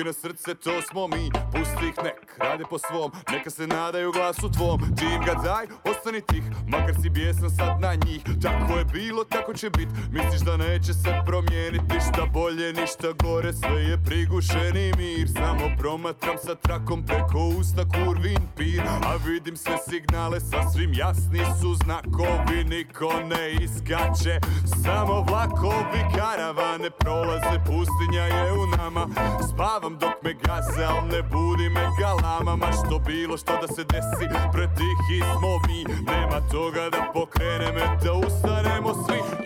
Na srce, to smo mi. Pusti ih nek, rade po svom, neka se nadaju glasu tvom. Ti im ga daj, ostani tih, makar si bijesan sad na njih. Tako je bilo, tako će bit, misliš da neće se promijenit Ništa bolje, ništa gore, sve je prigušeni mir. Samo promatram sa trakom preko usta kurvin pir A vidim sve signale, sasvim jasni su znakovi. Niko ne iskače, samo vlakovi karavane. Prolaze Pustinja je u nama, spavam dok me gaze Al ne budi me galama, ma što bilo što da se desi Pretihi smo mi, nema toga da pokrene me Da ustanemo svi,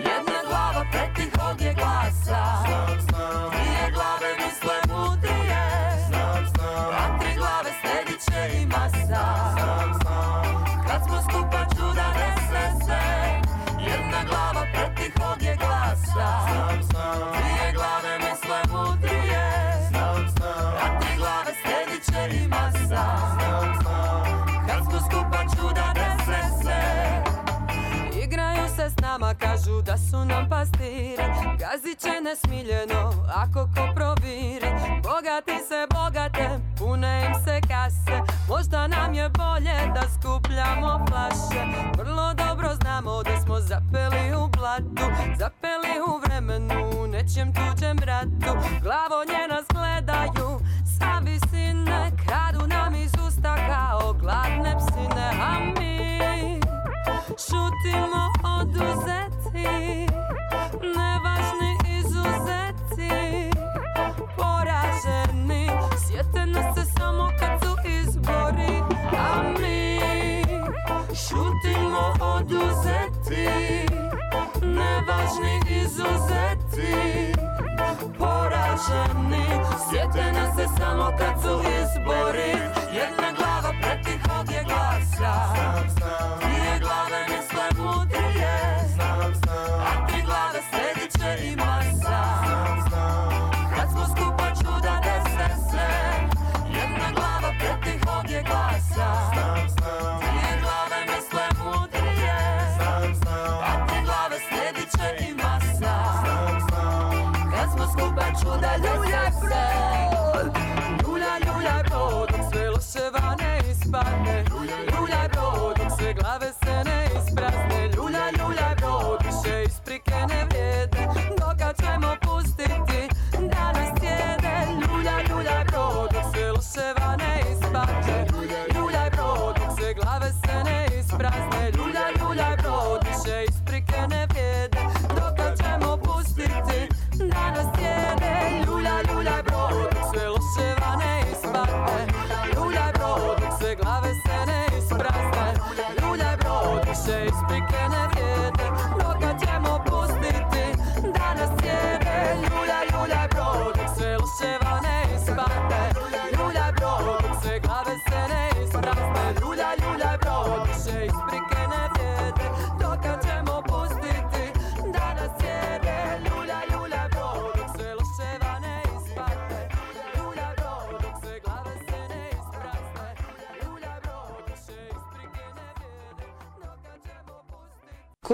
su nam pastiri Gazit će nas miljeno ako ko proviri. Bogati se bogate, pune im se kase Možda nam je bolje da skupljamo flaše. Vrlo dobro znamo da smo zapeli u blatu Zapeli u vremenu, nećem tuđem ratu Glavo nje nas gledaju sa visine Kradu nam iz usta kao gladne psine A mi šutimo oduzet izuzeci, nevažni izuzeci, poraženi, sjete nas se samo kad su izbori, a mi šutimo oduzeti, nevažni izuzeti, poraženi, sjete nas se samo kad su izbori, jedna glava protiv ovdje glasa, dvije glave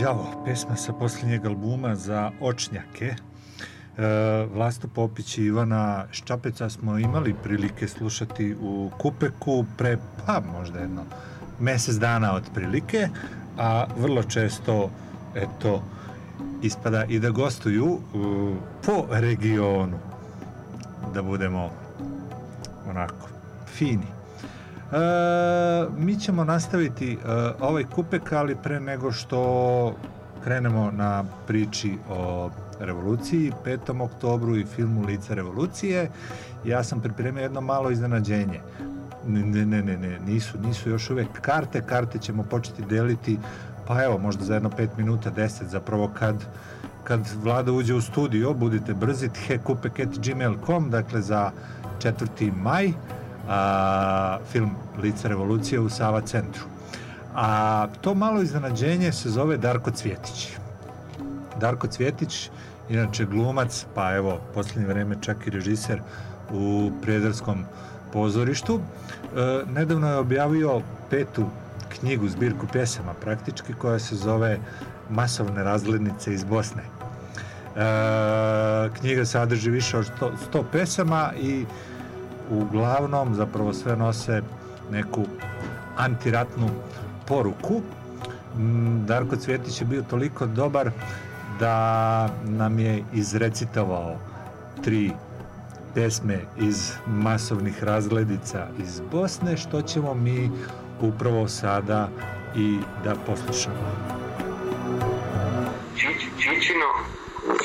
Đavo, pesma sa posljednjeg albuma za očnjake. E, Vlasto Popić i Ivana Ščapeca smo imali prilike slušati u Kupeku pre, pa možda jedno mesec dana otprilike, a vrlo često, eto, ispada i da gostuju u, po regionu, da budemo onako fini. E, mi ćemo nastaviti e, ovaj kupek, ali pre nego što krenemo na priči o revoluciji, 5. oktobru i filmu Lica revolucije, ja sam pripremio jedno malo iznenađenje. Ne, ne, ne, ne, nisu, nisu još uvek karte, karte ćemo početi deliti, pa evo, možda za jedno 5 minuta, 10, zapravo kad kad vlada uđe u studio, budite brzi, hekupek.gmail.com, dakle za 4. maj, a, film Lica revolucije u Sava centru. A to malo iznenađenje se zove Darko Cvjetić. Darko Cvjetić, inače glumac, pa evo, posljednje vreme čak i režiser u Prijederskom pozorištu. E, nedavno je objavio petu knjigu, zbirku pjesama praktički, koja se zove Masovne razglednice iz Bosne. E, knjiga sadrži više od 100, 100 pesama i uglavnom zapravo sve nose neku antiratnu poruku. Mm, Darko Cvjetić je bio toliko dobar da nam je izrecitovao tri pesme iz masovnih razgledica iz Bosne, što ćemo mi upravo sada i da poslušamo. Čič, Čičino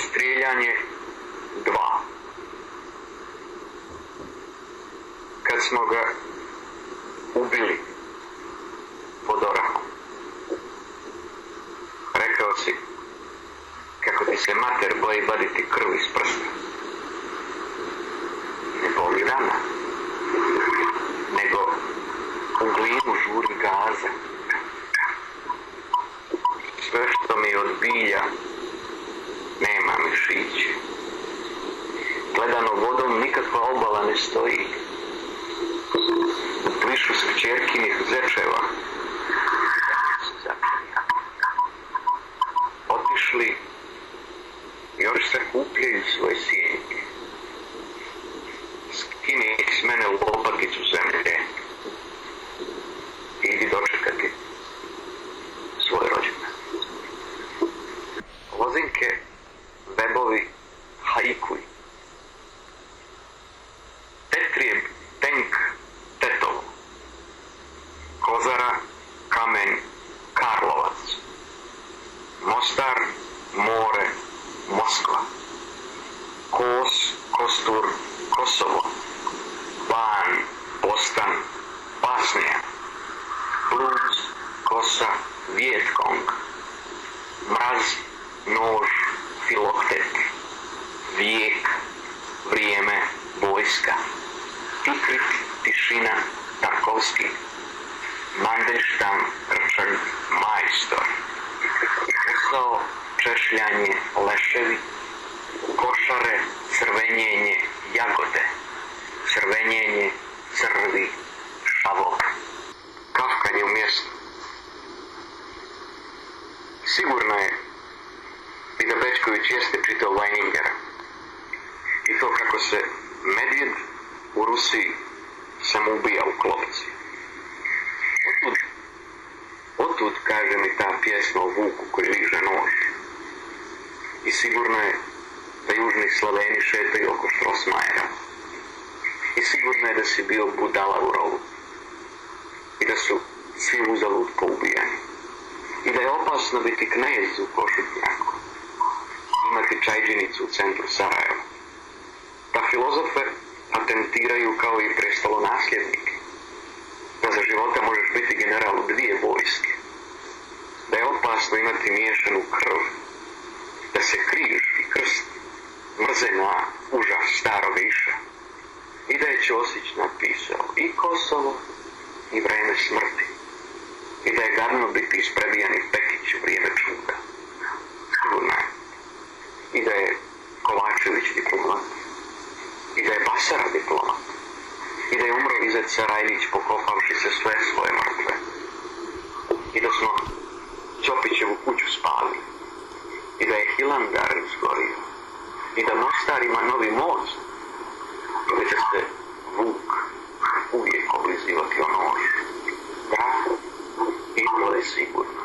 strijeljanje 2 Kad smo ga ubili pod orahom rekao si kako ti se mater boji vaditi krv iz prsta ne boli rana nego u glinu žuri gaza sve što mi od bilja nema mišiće. Gledano vodom nikakva obala ne stoji. Plišu s kćerkinih zečeva. Otišli, još se kupljaju svoje sjenke. Skini s mene u lopagicu zemlje. Idi dočekati svoje rođene. Lozinke, webovi, haikuj. Tetrijeb, tenk, tetovo. Kozara, kamen, Karlovac. Mostar, more, Moskva. Kos, Kostur, Kosovo. Ban, Bostan, Pasnija. Blues, Kosa, Vietkong. Mraz, nož, filoktet. Vijek, vrijeme, vojska. Tikrit, tišina, Tarkovski. Mandeštam, Rčak, majstor. Posao, češljanje, leševi. Košare, crvenjenje, jagode. Crvenjenje, crvi, šavok. Kafkanje u mjestu. Sigurno je i da Bečković jeste čitao Leiningera. I to kako se medvjed u Rusiji samo ubija u klopci. Otud, otud kaže mi ta pjesma o Vuku koji liže nož. I sigurno je da južni Slaveni šetaju oko Štrosmajera. I sigurno je da si bio budala u rovu. I da su svi uzalud poubijani. I da je opasno biti knez u Košutnjaku. Imati čajđinicu u centru Sarajeva. Da filozofe patentiraju kao i prestalo nasljednike. Da za života možeš biti general u dvije vojske. Da je opasno imati miješanu krv. Da se križ i krst mrze na užas starog iša. I da je Ćosić napisao i Kosovo i vreme smrti. I da je gadno biti isprebijani Pekić u vrijeme čuda. Je. I da je Kovačević diplomat. I da je Basara diplomat. I da je umro Izet Sarajlić pokopavši se sve svoje mrtve. I da smo spalili i da je Hilandar izgorio i da Mostar ima novi most da će se Vuk uvijek oblizivati o nož. Da, i to je sigurno.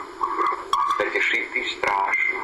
Da ćeš i ti strašno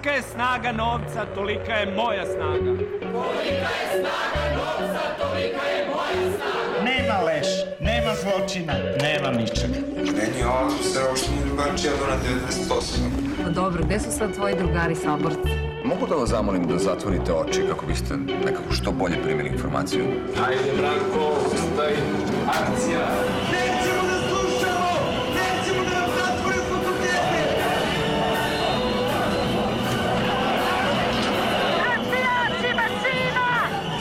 Kolika je snaga novca, tolika je moja snaga. Kolika je snaga novca, tolika je moja snaga. Nema leš, nema zločina, nema ničega. Meni je uopšte nije drugačija od ona 98. Pa dobro, gde su sad tvoji drugari saborci? Mogu da vas zamolim da zatvorite oči kako biste nekako što bolje primili informaciju? Ajde, Branko, ustaj, akcija. Nećemo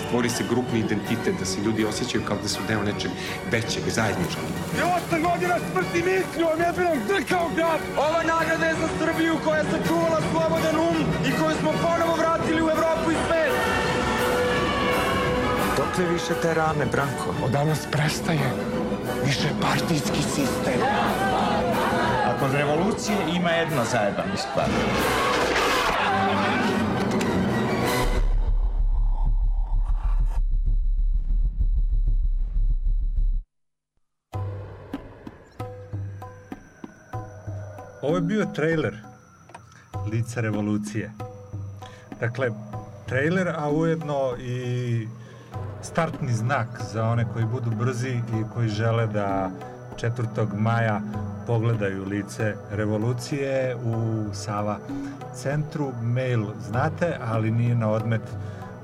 Stvori se grupni identitet, da se ljudi osjećaju kao da su deo nečeg većeg, zajedničkog. I osam godina smrti mislio, ne bi nam drkao grad! Ova nagrada je za Srbiju koja je sačuvala slobodan um i koju smo ponovo vratili u Evropu i svet! Dokle više te rane, Branko? Odavnost prestaje. Više partijski sistem. A kod revolucije ima jedna zajebana stvar. Je bio trailer Lica revolucije. Dakle, trailer, a ujedno i startni znak za one koji budu brzi i koji žele da 4. maja pogledaju lice revolucije u Sava centru. Mail znate, ali nije na odmet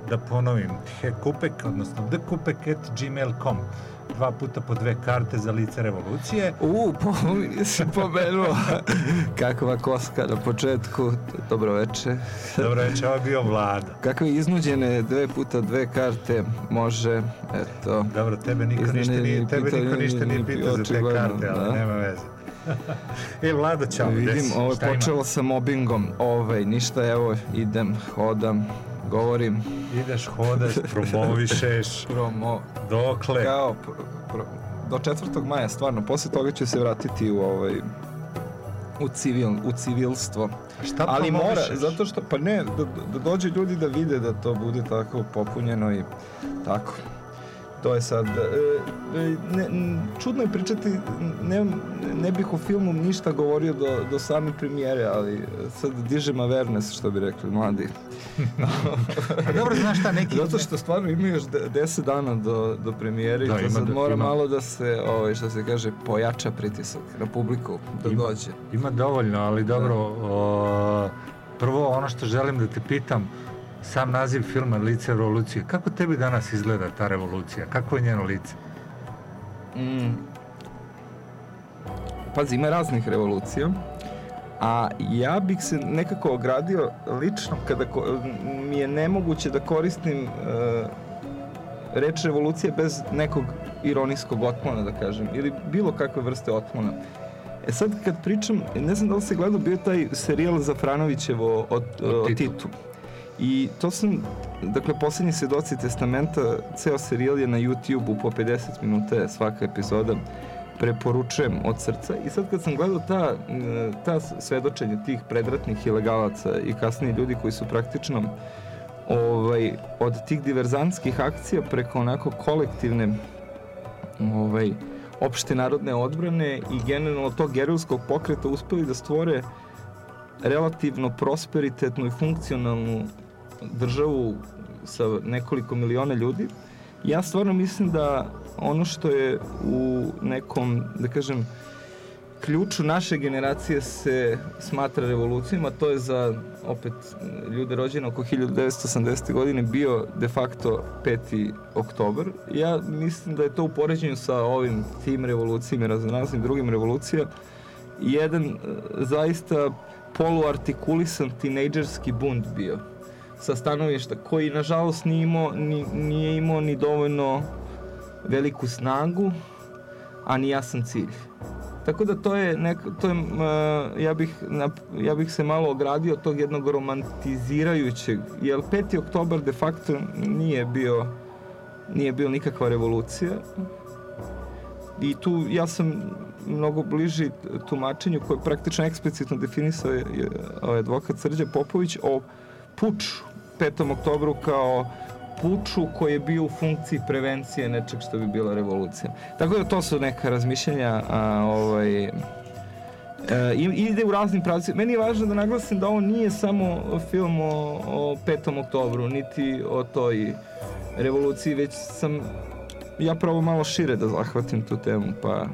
da ponovim. Hekupek, odnosno thekupek.gmail.com dva puta po dve karte za lice revolucije. U, po, si pomenuo kakva koska na početku. Dobro veče. Dobro veče, ovo je bio Vlada. Kakve iznuđene dve puta dve karte može, eto... Dobro, tebe niko ništa nije, tebe niko ništa nije pitao za te karte, ali nema veze. e, Vlado, čao, Vidim, ovo je počelo sa mobbingom. Ovaj, ništa, evo, idem, hodam, govorim. Ideš, hodaš, promovišeš. Promo... Dokle? Kao, pro, pro, do 4. maja, stvarno. Posle toga ću se vratiti u ovaj u, civil, u civilstvo. A šta Ali mora, zato što, pa ne, da, da dođe ljudi da vide da to bude tako popunjeno i tako. To je sad, e, e, ne, čudno je pričati, ne, ne bih o filmu ništa govorio do, do same premijere, ali sad dižem awareness, što bi rekli mladi. Dobro, znaš šta, neki... Zato što stvarno ima još de- 10 dana do, do premijere Da, i to sad da- mora ima. malo da se, ovaj, što se kaže, pojača pritisak na publiku da Ima- dođe. Ima dovoljno, ali dobro, o, prvo ono što želim da te pitam, sam naziv filma Lice revolucije, kako tebi danas izgleda ta revolucija? Kako je njeno lice? Mm. Pazi, ima raznih revolucija, a ja bih se nekako ogradio lično kada ko, mi je nemoguće da koristim e, reč revolucija bez nekog ironijskog otklona, da kažem, ili bilo kakve vrste otklona. E sad kad pričam, ne znam da li se gledao, bio taj serijal Zafranovićevo od, o, Titu. I to sam, dakle, posljednji svedoci testamenta, ceo serijal je na YouTube-u po 50 minuta svaka epizoda preporučujem od srca. I sad kad sam gledao ta, ta svedočenja tih predratnih ilegalaca i kasnije ljudi koji su praktično ovaj, od tih diverzantskih akcija preko onako kolektivne ovaj, opšte narodne odbrane i generalno tog gerilskog pokreta uspeli da stvore relativno prosperitetnu i funkcionalnu državu sa nekoliko miliona ljudi. Ja stvarno mislim da ono što je u nekom, da kažem, ključu naše generacije se smatra revolucijom, a to je za opet ljude rođene oko 1980. godine bio de facto 5. oktobar. Ja mislim da je to u poređenju sa ovim tim revolucijama i drugim revolucija jedan e, zaista poluartikulisan tinejdžerski bunt bio sa stanovišta koji nažalost nije imao ni, nije imao ni dovoljno veliku snagu, a ni jasan cilj. Tako da to je, nek, to je uh, ja, bih, ja bih se malo ogradio tog jednog romantizirajućeg, jer 5. oktobar de facto nije bio, nije bio nikakva revolucija. I tu ja sam mnogo bliži tumačenju koje je praktično eksplicitno definisao je, je, ovaj advokat Srđa Popović o puču 5. oktobru kao puču koji je bio u funkciji prevencije nečeg što bi bila revolucija. Tako da to su neka razmišljenja a, ovaj, E, i- ide u raznim pravcima. Meni je važno da naglasim da ovo nije samo film o, o 5. oktobru, niti o toj revoluciji, već sam ja pravo malo šire da zahvatim tu temu, pa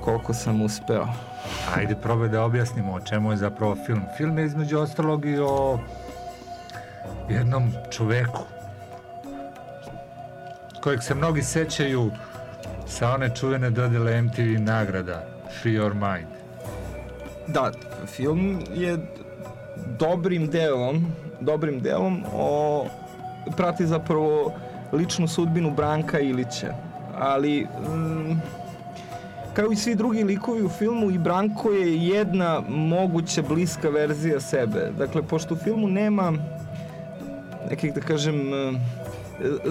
koliko sam uspeo. Ajde, probaj da objasnimo o čemu je zapravo film. Film je između ostalog i o jednom čoveku kojeg se mnogi sećaju sa one čuvene dodele MTV nagrada Free Your Mind. Da, film je dobrim delom, dobrim delom o, prati zapravo ličnu sudbinu Branka Ilića. Ali, mm, kao i svi drugi likovi u filmu, i Branko je jedna moguća bliska verzija sebe. Dakle, pošto u filmu nema nekih, da kažem, e,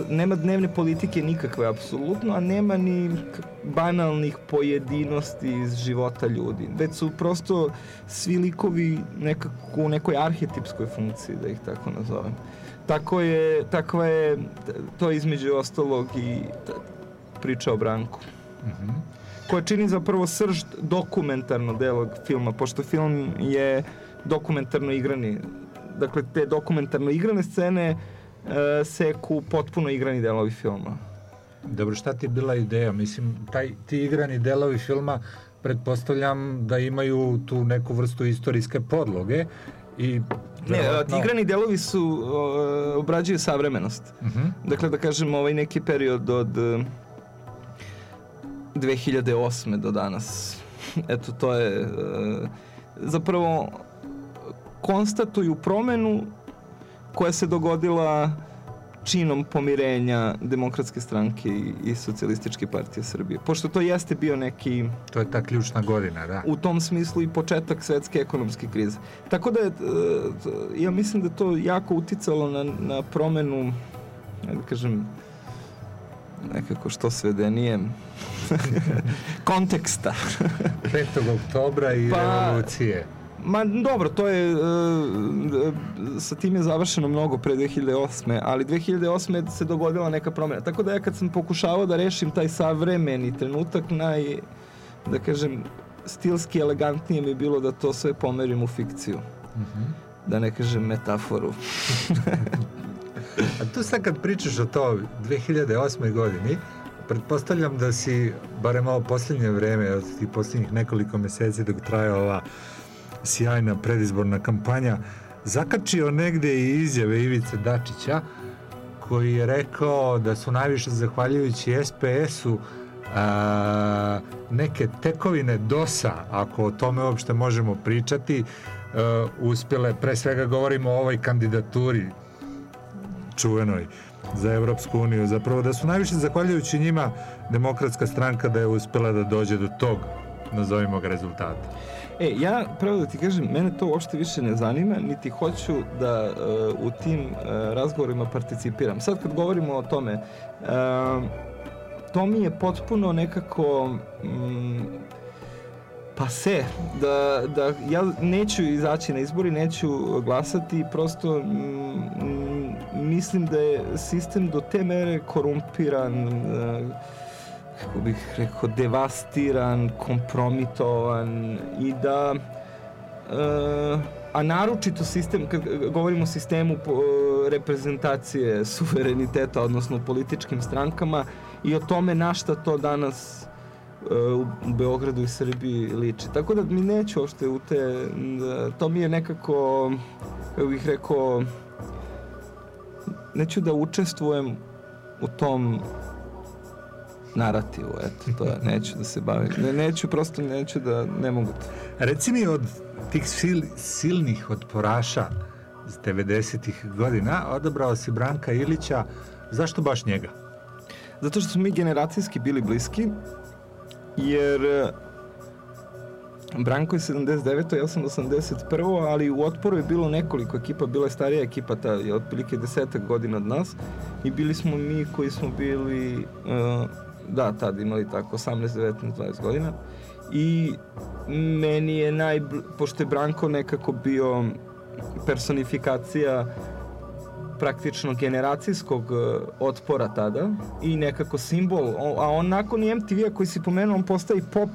nema dnevne politike nikakve, apsolutno, a nema ni banalnih pojedinosti iz života ljudi. Već su prosto svi likovi nekako u nekoj arhetipskoj funkciji, da ih tako nazovem. Tako je, takva je, to je između ostalog i priča o Branku koja čini zapravo srž dokumentarno delo filma, pošto film je dokumentarno igrani. Dakle, te dokumentarno igrane scene e, seku potpuno igrani delovi filma. Dobro, šta ti je bila ideja? Mislim, taj, ti igrani delovi filma pretpostavljam da imaju tu neku vrstu istorijske podloge i Ne, verovatno- ti igrani delovi su, o, obrađuju savremenost. Mhm. Dakle, da kažem, ovaj neki period od e, 2008. do danas. Eto, to je... e, zapravo, konstatuju promenu koja se dogodila činom pomirenja Demokratske stranke i, i Socijalističke partije Srbije. Pošto to jeste bio neki... To je ta ključna godina, da. U tom smislu i početak svetske ekonomske krize. Tako da je, ja mislim da to jako uticalo na, na promenu, ajde da kažem, nekako što svedenije, konteksta. 5. oktobra i Pa- revolucije. Ma dobro, to je, e, sa tim je završeno mnogo pre 2008. Ali 2008. se dogodila neka promjena. Tako da ja kad sam pokušavao da rešim taj savremeni trenutak, naj, da kažem, stilski elegantnije mi je bilo da to sve pomerim u fikciju. Mhm. Da ne kažem metaforu. A tu sad kad pričaš o to 2008. godini, pretpostavljam da si, barem ovo posljednje vreme, od tih posljednjih nekoliko meseci dok traje ova sjajna predizborna kampanja, zakačio negde i izjave Ivice Dačića, koji je rekao da su najviše zahvaljujući SPS-u neke tekovine DOS-a, ako o tome uopšte možemo pričati, a, uspjele, pre svega govorimo o ovoj kandidaturi čuvenoj za Evropsku uniju, zapravo da su najviše zahvaljujući njima demokratska stranka da je uspjela da dođe do tog, nazovimo ga, rezultata. E, ja, pravo da ti kažem, mene to uopšte više ne zanima, niti hoću da e, u tim e, razgovorima participiram. Sad kad govorimo o tome, e, to mi je potpuno nekako mm, pase, da, da ja neću izaći na izbori, neću glasati, prosto mm, mm, mislim da je sistem do te mere korumpiran, e, kako bih rekao, devastiran, kompromitovan i da e, a naročito sistem, kad govorimo o sistemu po, reprezentacije suvereniteta, odnosno političkim strankama i o tome na šta to danas e, u Beogradu i Srbiji liči. Tako da mi neću uopšte u te, to mi je nekako, kako bih rekao, neću da učestvujem u tom narativu, eto, to je, neću da se bavim. Ne, neću, prosto neću da, ne mogu to. Reci mi od tih sil, silnih otporaša iz 90-ih godina, odabrao si Branka Ilića, zašto baš njega? Zato što smo mi generacijski bili bliski, jer e, Branko je 79. ja sam 81. ali u otporu je bilo nekoliko ekipa, bila je starija ekipa, ta je otprilike desetak godina od nas i bili smo mi koji smo bili, e, da, tad imali tako 18, 19, 20 godina. I meni je naj, pošto je Branko nekako bio personifikacija praktično generacijskog e, otpora tada i nekako simbol, a on nakon MTV-a koji si pomenuo, on postaje pop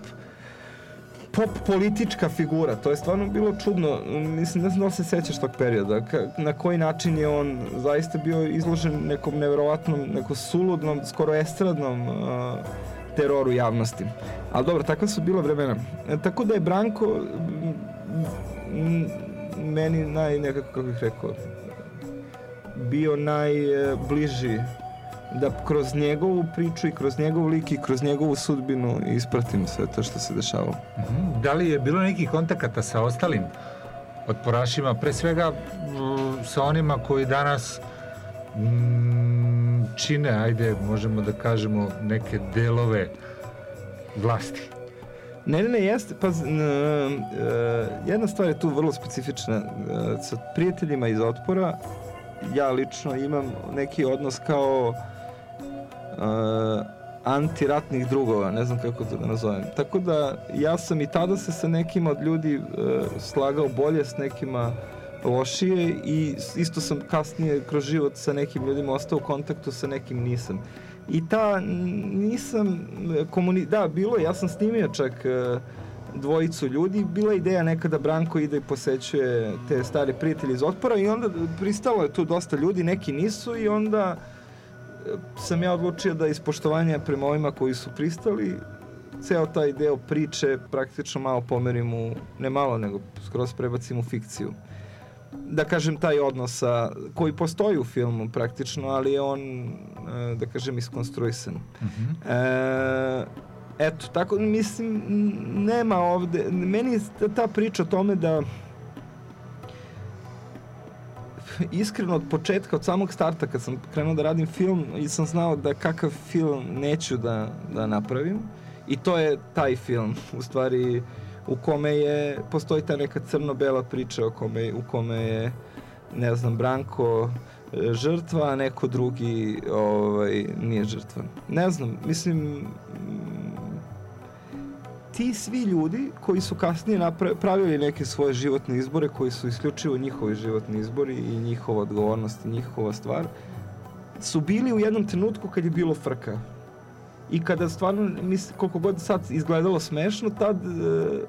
pop politička figura, to je stvarno bilo čudno, mislim ne znam da se sećaš tog perioda, ka, na koji način je on zaista bio izložen nekom neverovatnom, nekom suludnom, skoro estradnom uh, teroru javnosti. Ali dobro, takva su bila vremena. E, tako da je Branko m, meni naj, nekako, kako bih rekao, bio najbliži da kroz njegovu priču i kroz njegov lik i kroz njegovu sudbinu ispratim sve to što se dešavalo. Mhm. Da li je bilo nekih kontakata sa ostalim otporašima, pre svega sa onima koji danas m, čine, ajde, možemo da kažemo, neke delove vlasti? Ne, ne, ne, jeste, pa z- n- e, jedna stvar je tu vrlo specifična. E, sa prijateljima iz otpora ja lično imam neki odnos kao antiratnih drugova, ne znam kako to da nazovem. Tako da ja sam i tada se sa nekima od ljudi e, slagao bolje, s nekima lošije i isto sam kasnije kroz život sa nekim ljudima ostao u kontaktu, sa nekim nisam. I ta nisam e, komuni... Da, bilo ja sam snimio čak dvojicu ljudi, bila je ideja nekada Branko ide i posećuje te stare prijatelje iz otpora i onda pristalo je tu dosta ljudi, neki nisu i onda sam ja odlučio da iz poštovanja prema ovima koji su pristali ceo taj deo priče praktično malo pomerim u, ne malo nego skroz prebacim u fikciju da kažem taj odnos sa, koji postoji u filmu praktično, ali je on e, da kažem iskonstruisan. E, eto, tako mislim nema ovde, meni ta priča o tome da iskreno od početka, od samog starta kad sam krenuo da radim film i sam znao da kakav film neću da, da napravim i to je taj film u stvari u kome je postoji ta neka crno-bela priča o kome, u kome je ne znam, Branko e, žrtva, a neko drugi ovaj, nije žrtva. Ne znam, mislim, ti svi ljudi koji su kasnije napra- pravili neke svoje životne izbore, koji su isključivo njihovi životni izbori i njihova odgovornost i njihova stvar, su bili u jednom trenutku kad je bilo frka. I kada stvarno, mislim, koliko god sad izgledalo smešno, tad, e,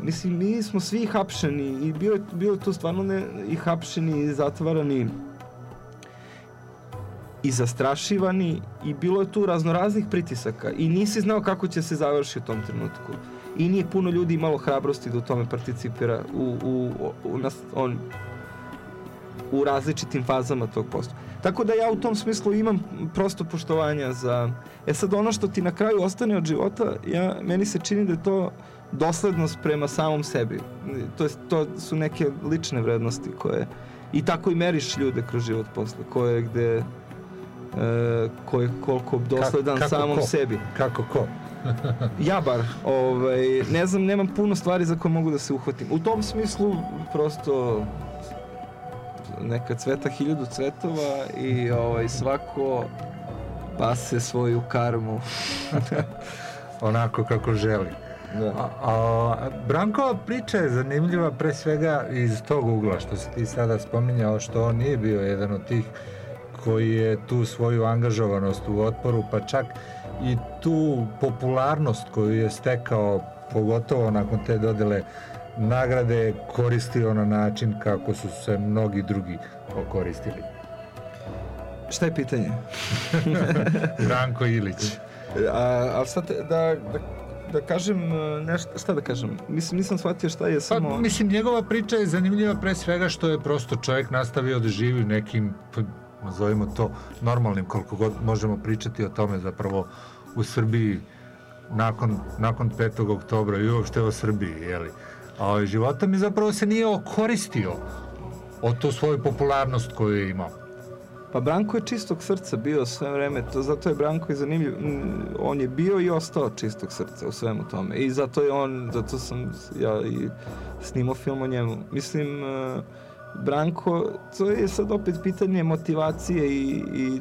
mislim, mi smo svi hapšeni i bilo je to stvarno ne, i hapšeni i zatvarani i zastrašivani i bilo je tu raznoraznih pritisaka i nisi znao kako će se završiti u tom trenutku. I nije puno ljudi imalo hrabrosti da u tome participira u, u, u, nas, on, u različitim fazama tog postupka. Tako da ja u tom smislu imam prosto poštovanja za... E sad ono što ti na kraju ostane od života, ja, meni se čini da je to doslednost prema samom sebi. To, je, to su neke lične vrednosti koje... I tako i meriš ljude kroz život posle, koje gde... E, ko je koliko dosledan kako samom ko? sebi. Kako ko? Ja bar, ovaj, ne znam, nemam puno stvari za koje mogu da se uhvatim. U tom smislu, prosto, neka cveta hiljadu cvetova i ovaj, svako pase svoju karmu. Onako kako želi. Da. A, a, Brankova priča je zanimljiva pre svega iz tog ugla što si ti sada spominjao što on nije bio jedan od tih koji je tu svoju angažovanost u otporu pa čak i tu popularnost koju je stekao pogotovo nakon te dodele nagrade koristio na način kako su se mnogi drugi okoristili. Šta je pitanje? Branko Ilić. A, ali sad da, da, da kažem e, nešto, šta da kažem? Mislim, nisam shvatio šta je Pa, samo... mislim, njegova priča je zanimljiva pre svega što je prosto čovjek nastavio da živi nekim, pa, nazovimo to, normalnim, koliko god možemo pričati o tome zapravo u Srbiji nakon, nakon 5. oktobra i uopšte o Srbiji, jeli. A ovaj, životom i zapravo se nije okoristio o tu svoju popularnost koju je imao. Pa Branko je čistog srca bio sve vreme, to, zato je Branko i zanimljiv. On je bio i ostao čistog srca u svemu tome. I zato je on, zato sam ja i snimao film o njemu. Mislim, eh, Branko, to je sad opet pitanje motivacije i, i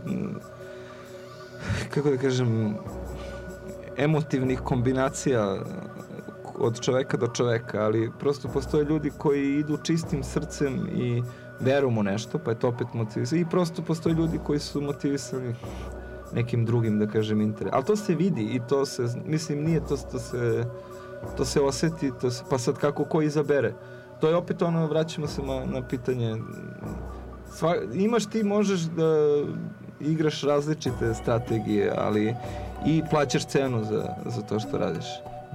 kako da kažem, emotivnih kombinacija od čoveka do čoveka, ali prosto postoje ljudi koji idu čistim srcem i verujem u nešto, pa je to opet motivisano. I prosto postoje ljudi koji su motivisani nekim drugim, da kažem, interes. Ali to se vidi i to se, mislim, nije to što se to se oseti, to se, pa sad kako ko izabere. To je opet ono, vraćamo se na, na pitanje, sva, imaš ti, možeš da igraš različite strategije, ali i plaćaš cenu za, za to što radiš.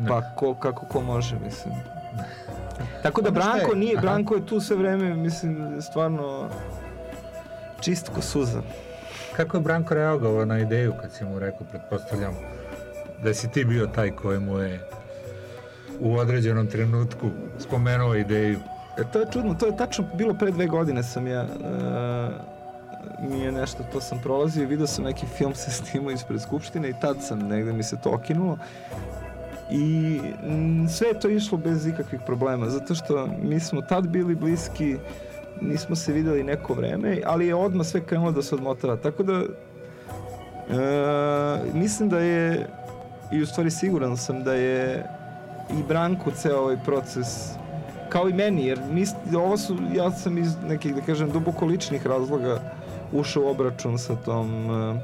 Pa ko, kako ko može, mislim. Tako da što je- Branko nije, Aha. Branko je tu sve vreme, mislim, stvarno čist ko suza. Kako je Branko reagovao na ideju kad si mu rekao, pretpostavljam, da si ti bio taj koji mu je u određenom trenutku spomenuo ideju? E, to je čudno, to je tačno bilo pre dve godine sam ja, e, mi je nešto, to sam prolazio i vidio sam neki film se snimao ispred Skupštine i tad sam negde mi se to okinulo. I mm, sve je to išlo bez ikakvih problema, zato što mi smo tad bili bliski, nismo se videli neko vreme, ali je odmah sve krenulo da se odmotava. Tako da, e, mislim da je, i u stvari siguran sam da je i Branku ceo ovaj proces kao i meni, jer mis, ovo su, ja sam iz nekih, da kažem, duboko ličnih razloga ušao u obračun sa tom e,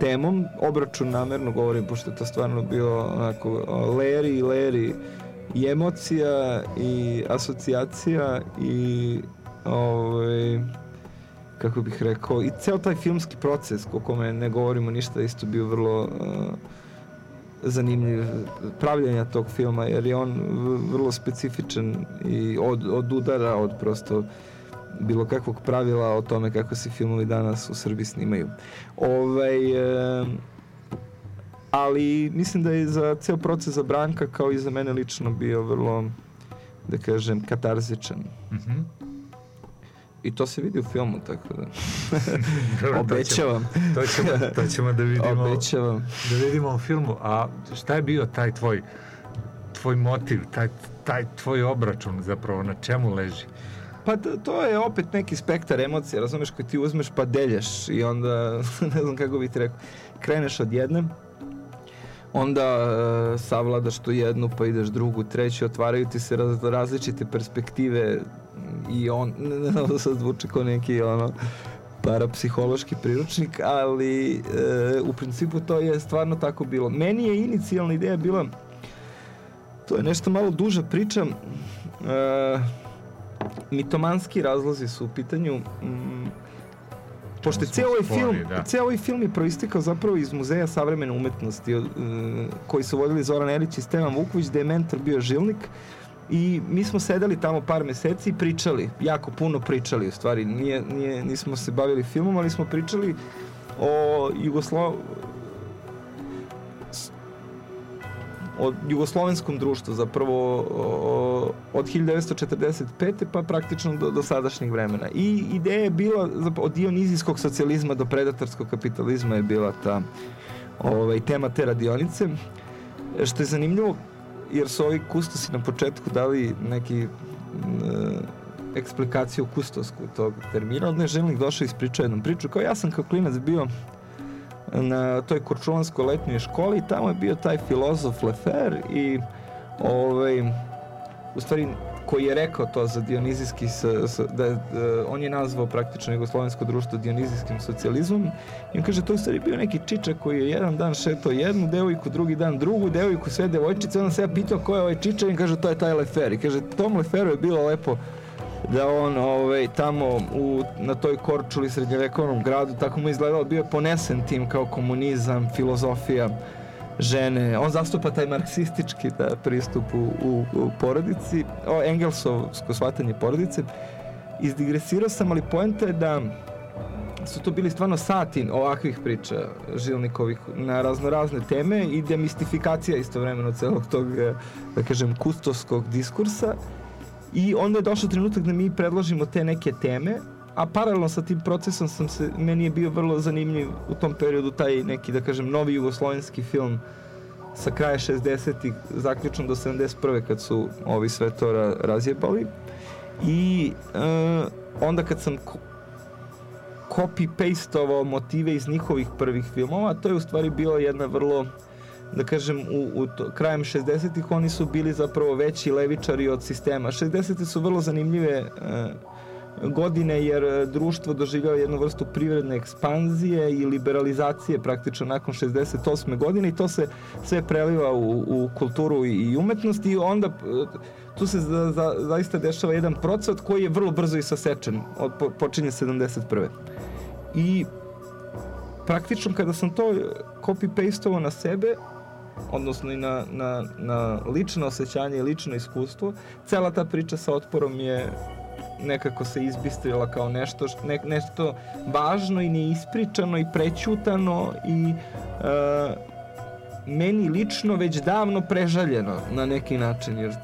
temom. Obračun namerno govorim, pošto je to stvarno bilo onako leri i leri i emocija i asocijacija i ovaj, kako bih rekao, i ceo taj filmski proces, o kome ne govorimo ništa, isto bio vrlo uh, zanimljiv pravljenja tog filma, jer je on vrlo specifičan i od, od udara, od prosto bilo kakvog pravila o tome kako se filmovi danas u Srbiji snimaju. Ovaj, e, ali mislim da je za ceo proces za Branka kao i za mene lično bio vrlo da kažem katarzičan. Mhm. I to se vidi u filmu, tako da Dobro, to obećavam. ćemo- To ćemo, to ćemo da vidimo. Obećavam. Da vidimo u filmu. A šta je bio taj tvoj tvoj motiv, taj, taj tvoj obračun zapravo, na čemu leži? Pa to, to je opet neki spektar emocija, razumeš, koji ti uzmeš pa delješ i onda, ne znam kako bih ti rekao, kreneš od jedne, onda e, savladaš tu jednu, pa ideš drugu, treću, otvaraju ti se raz, različite perspektive i on, da sad zvuči kao neki ono, parapsihološki priručnik, ali e, u principu to je stvarno tako bilo. Meni je inicijalna ideja bila, to je nešto malo duža priča, e, mitomanski razlozi su u pitanju. Mm, pošto je ceo ovaj film, da. ceo ovaj film je proistekao zapravo iz Muzeja savremene umetnosti od, e, koji su vodili Zoran Elić i Stevan Vuković, da je mentor bio Žilnik i mi smo sedeli tamo par meseci i pričali, jako puno pričali u stvari, nije, nije, nismo se bavili filmom, ali smo pričali o Jugoslo... o jugoslovenskom društvu, zapravo o, od 1945. pa praktično do, do sadašnjeg vremena. I ideja je bila, zapravo, od dionizijskog socijalizma do predatorskog kapitalizma je bila ta ovaj, tema te radionice. E, Što je zanimljivo, jer su ovi kustosi na početku dali neki e, eksplikaciju kustosku tog termina, onda je želnik došao i ispričao jednom priču, kao ja sam kao klinac bio na toj korčulanskoj letnjoj školi i tamo je bio taj filozof Lefer i ovaj, u stvari koji je rekao to za dionizijski s, s, da, e, on je nazvao praktično jugoslovensko društvo dionizijskim socijalizmom i on kaže to je stvari bio neki čičak koji je jedan dan šetao jednu devojku, drugi dan drugu devojku, sve devojčice, onda se ja pitao ko je ovaj čičak i kaže to je taj Lefer i kaže tom Leferu je bilo lepo da on ovaj, tamo u, na toj Korčuli srednjevekovnom gradu tako mu izgledalo, bio je ponesen tim kao komunizam, filozofija žene, on zastupa taj marksistički da, pristup u, u, u porodici, o, Engelsovsko shvatanje porodice. Izdigresirao sam, ali poenta je da su to bili stvarno sati ovakvih priča Žilnikovih na razno razne teme i demistifikacija istovremeno celog tog, da kažem, kustoskog diskursa. I onda je došao trenutak da mi predložimo te neke teme, a paralelno sa tim procesom sam se, meni je bio vrlo zanimljiv u tom periodu taj neki, da kažem, novi jugoslovenski film sa kraja 60-ih, zaključno do 71. kad su ovi sve to ra razjebali. I e, onda kad sam copy-pastovao motive iz njihovih prvih filmova, to je u stvari bila jedna vrlo da kažem, u, u to, krajem 60-ih oni su bili zapravo veći levičari od sistema. 60-te su vrlo zanimljive e, godine jer e, društvo doživljava jednu vrstu privredne ekspanzije i liberalizacije praktično nakon 68. godine i to se sve preliva u, u kulturu i, umetnost i onda e, tu se za, za, zaista dešava jedan procvat koji je vrlo brzo i sasečen, od, po, počinje 71. I praktično kada sam to copy-pastovao na sebe, odnosno i na, na, na lično osjećanje i lično iskustvo, cela ta priča sa otporom je nekako se izbistrila kao nešto, ne, nešto važno i neispričano i prećutano i e, meni lično već davno prežaljeno na neki način, jer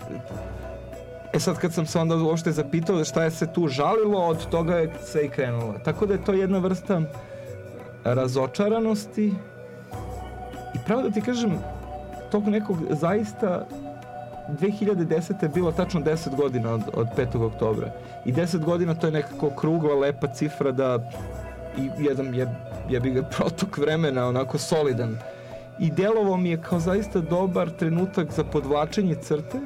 E sad kad sam se onda uopšte zapitao šta je se tu žalilo, od toga je sve i krenulo. Tako da je to jedna vrsta razočaranosti i pravo da ti kažem, tog nekog zaista 2010. je bilo tačno 10 godina od, od 5. oktobra. I 10 godina to je nekako krugla, lepa cifra da i jedan je, je bi ga protok vremena onako solidan. I delovo mi je kao zaista dobar trenutak za podvlačenje crte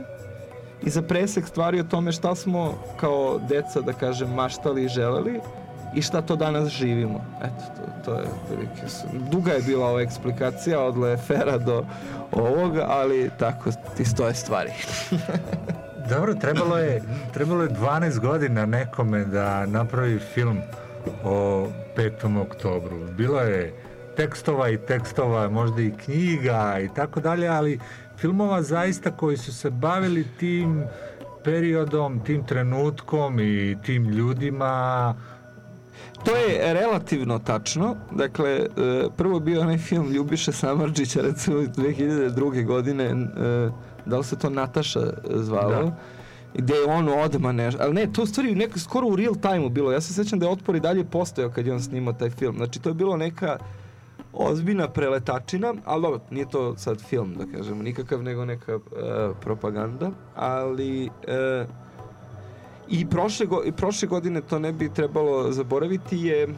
i za presek stvari o tome šta smo kao deca, da kažem, maštali i želeli i šta to danas živimo. Eto, to, to je otprilike s- duga je bila ova eksplikacija od Lefera do ovoga, ali tako ti stoje stvari. Dobro, trebalo je, trebalo je 12 godina nekome da napravi film o 5. oktobru. Bilo je tekstova i tekstova, možda i knjiga i tako dalje, ali filmova zaista koji su se bavili tim periodom, tim trenutkom i tim ljudima. To je relativno tačno. Dakle, e, prvo bio onaj film Ljubiše Samardžića, recimo iz 2002. godine, e, da li se to Nataša zvalo? Da. gde je on odmah nešto, ali ne, to u stvari neka, skoro u real time bilo. Ja se sećam da je Otpor i dalje postojao kad je on snimao taj film. Znači, to je bilo neka ozbiljna preletačina, ali dobro, nije to sad film, da kažemo, nikakav, nego neka e, propaganda, ali e, i prošle, go, prošle godine to ne bi trebalo zaboraviti je mm,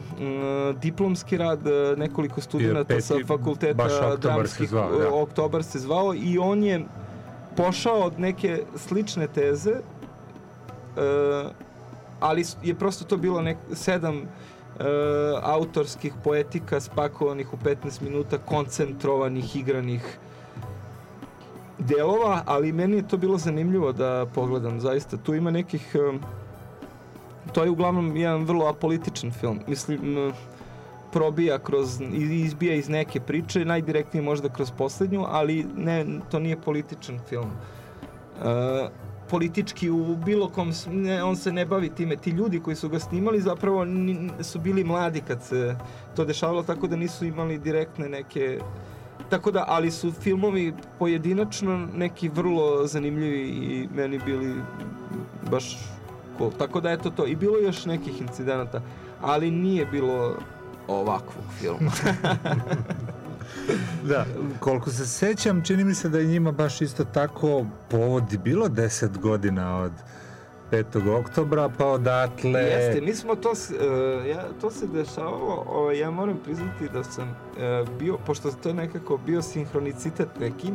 diplomski rad e, nekoliko studenta sa fakulteta Oktobar se dramskih zvao, da. e, Oktobar se zvao i on je pošao od neke slične teze e, ali je prosto to bilo nek, sedam e, autorskih poetika spakovanih u 15 minuta, koncentrovanih, igranih delova, ali meni je to bilo zanimljivo da pogledam, zaista. Tu ima nekih... to je uglavnom jedan vrlo apolitičan film. Mislim, probija kroz, izbija iz neke priče, najdirektnije možda kroz poslednju, ali ne, to nije političan film. E, politički u bilo kom, ne, on se ne bavi time. Ti ljudi koji su ga snimali zapravo ni- su bili mladi kad se to dešavalo, tako da nisu imali direktne neke Tako da, ali su filmovi pojedinačno neki vrlo zanimljivi i meni bili baš cool. Tako da eto to. I bilo je još nekih incidenata, ali nije bilo ovakvog filma. Da, koliko se sećam, čini mi se da je njima baš isto tako povod i bilo 10 godina od 5. oktobra, pa odatle... Jeste, mi smo to, e, ja, to se dešavalo, o, ja moram priznati da sam e, bio, pošto to je nekako bio sinhronicitet neki,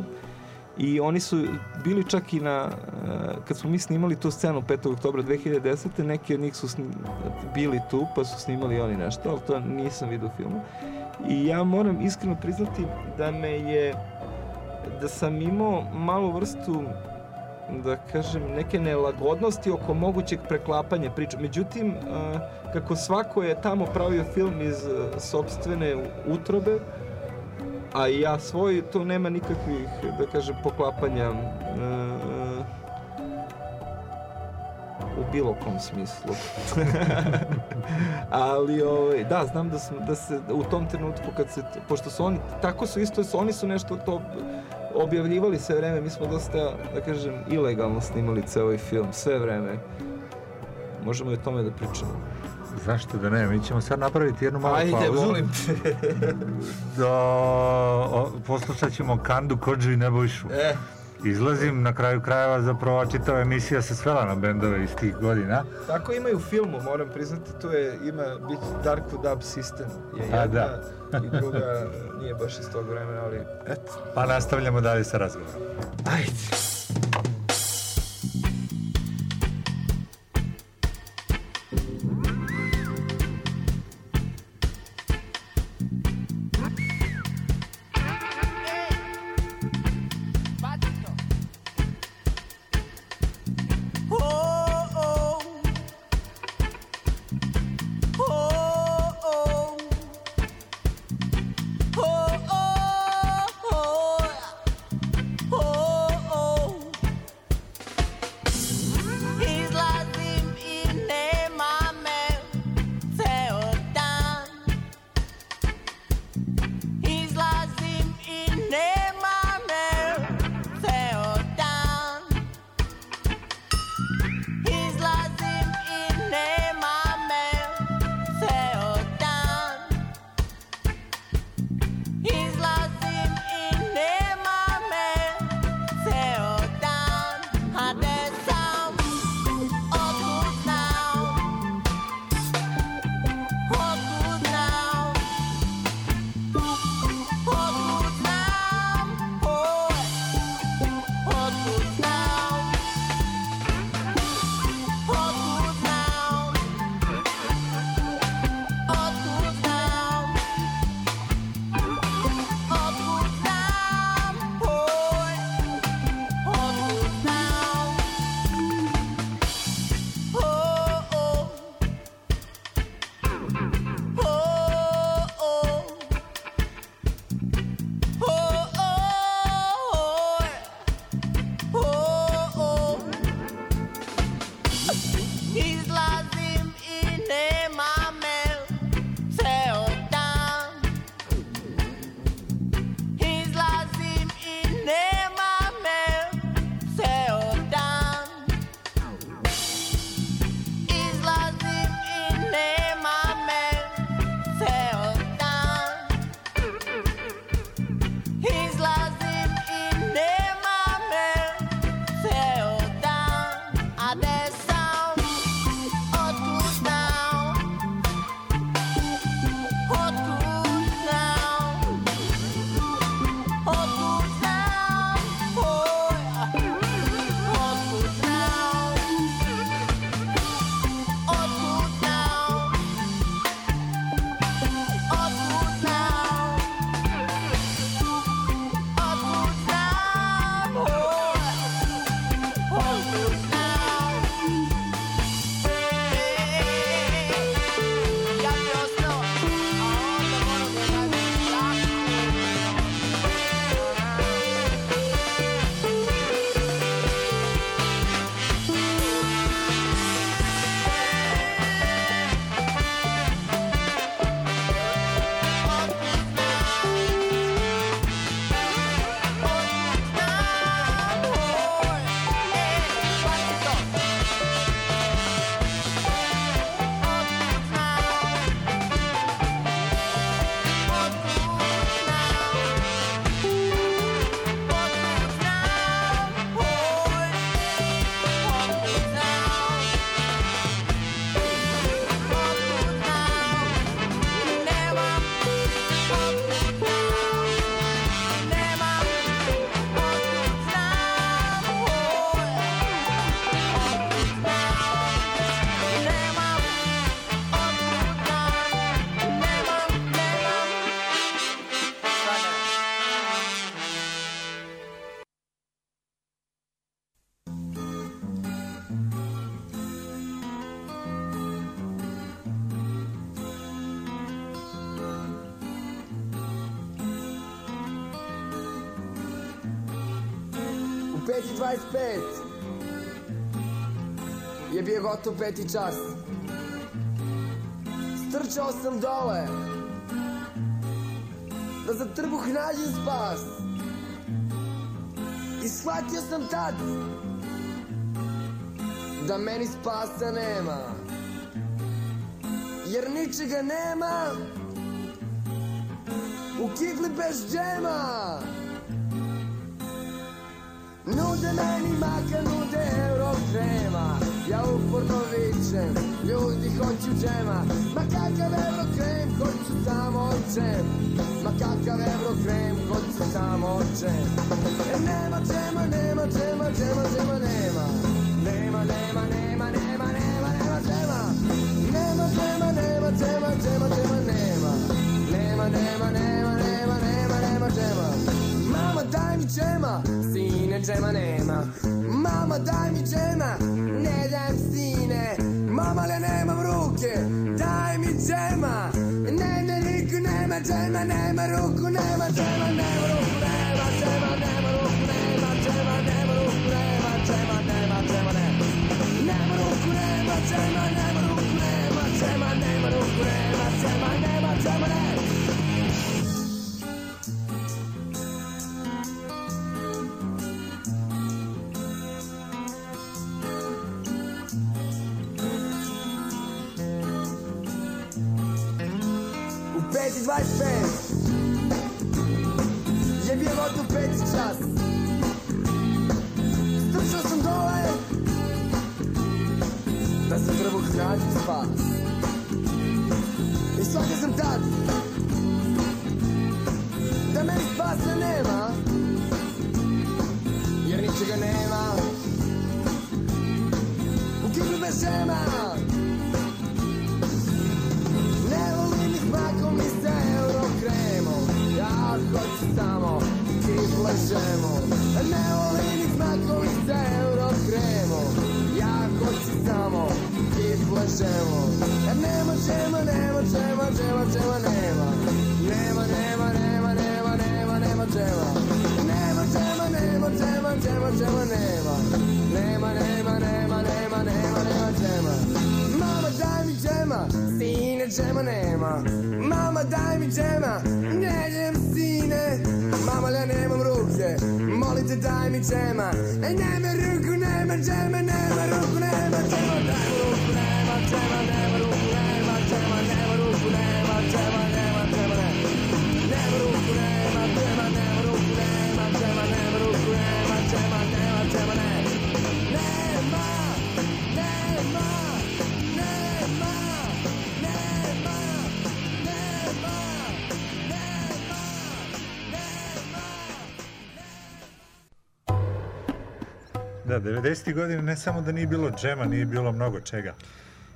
i oni su bili čak i na, e, kad smo mi snimali tu scenu 5. oktobra 2010. neki od njih su bili tu, pa su snimali oni nešto, ali to nisam vidio u filmu. I ja moram iskreno priznati da me je, da sam imao malu vrstu da kažem, neke nelagodnosti oko mogućeg preklapanja priča. Međutim, kako svako je tamo pravio film iz a, sopstvene utrobe, a ja svoj, to nema nikakvih, da kažem, poklapanja a, u bilo kom smislu. Ali, ovaj, da, znam da, sam, da se u tom trenutku kad se, pošto su oni, tako su isto, oni su nešto to objavljivali sve vreme, mi smo dosta, da kažem, ilegalno snimali ceo ovaj film, sve vreme. Možemo i o tome da pričamo. Zašto da ne? Mi ćemo sad napraviti jednu malu Ajde, pauzu. molim te. Do, o, poslušat ćemo Kandu, Kođu i Nebojšu. E. Izlazim, na kraju krajeva zapravo čitava emisija se svela na bendove iz tih godina. Tako ima i u filmu, moram priznati, tu je, ima bit Darko Dub System je A, jedna da. i druga nije baš iz tog vremena, ali eto. Pa nastavljamo dalje sa razgovorom. Ajde. 5.25 je bio gotov peti čas. Strčao sam dole da za trbuh nađem spas. I shvatio sam tad da meni spasa nema. Jer ničega nema u kifli bez džema. Nude meni maka, nude euro krema Ja uporno vičem, ljudi hoću džema Ma kakav euro krem, hoću samo džem Ma kakav euro krem, hoću samo džem E nema džema, nema džema, džema, džema nema. Nema, nema, nema, nema, nema, nema džema Nema džema, nema džema, džema, džema nema. Nema, nema, nema, Mama daj mi džema, sine džema nema. Mama daj mi džema, ne dajem sine Mama le nemam ruke, daj mi džema Ne, ne, niko nema džema, nema ruku, nema džema, nema ruku, nema džema, nema ruku, nema džema, nema ruku, nema džema, nema džema, ne Nema ruku, nema džema, nema ruku, nema iPad Jebiemy o dupę czas Zdruszył są dole Bez zębrowu chrać i spać I sładzie są tak Da meni spasa nema Jer ničega nema. U kiblu me žema Ne ih makom ni sa euro kremom Ja hoću samo kifle žemom Nema džema, nema džema, džema, džema nema. Nema, nema, nema, nema, nema, nema džema Nema džema, nema džema, džema, džema nema. Nema, nema, nema, nema, nema, nema džema Mama daj mi džema, sine džema nema. Mama daj mi džema, daj mi džema E nema ruku, nema džema, nema ruku, nema džema Daj mi ruku, 90. godine ne samo da nije bilo džema, nije bilo mnogo čega.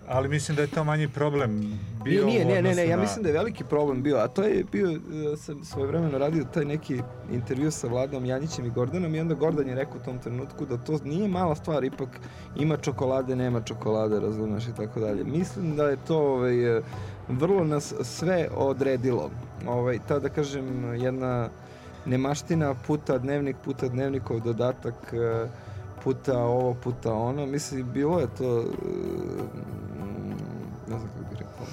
Ali mislim da je to manji problem bio Nije, nije, ne, ne, ja mislim da je veliki problem bio, a to je bio, e, sam svojevremeno radio taj neki intervju sa Vladom Janjićem i Gordanom i onda Gordan je rekao u tom trenutku da to nije mala stvar, ipak ima čokolade, nema čokolade, razumeš i tako dalje. Mislim da je to ovaj, e, vrlo nas sve odredilo. Ovaj, ta da kažem jedna nemaština puta dnevnik, puta dnevnikov dodatak, e, puta ovo, puta ono. Mislim, bilo je to, e, ne znam kako bih rekao,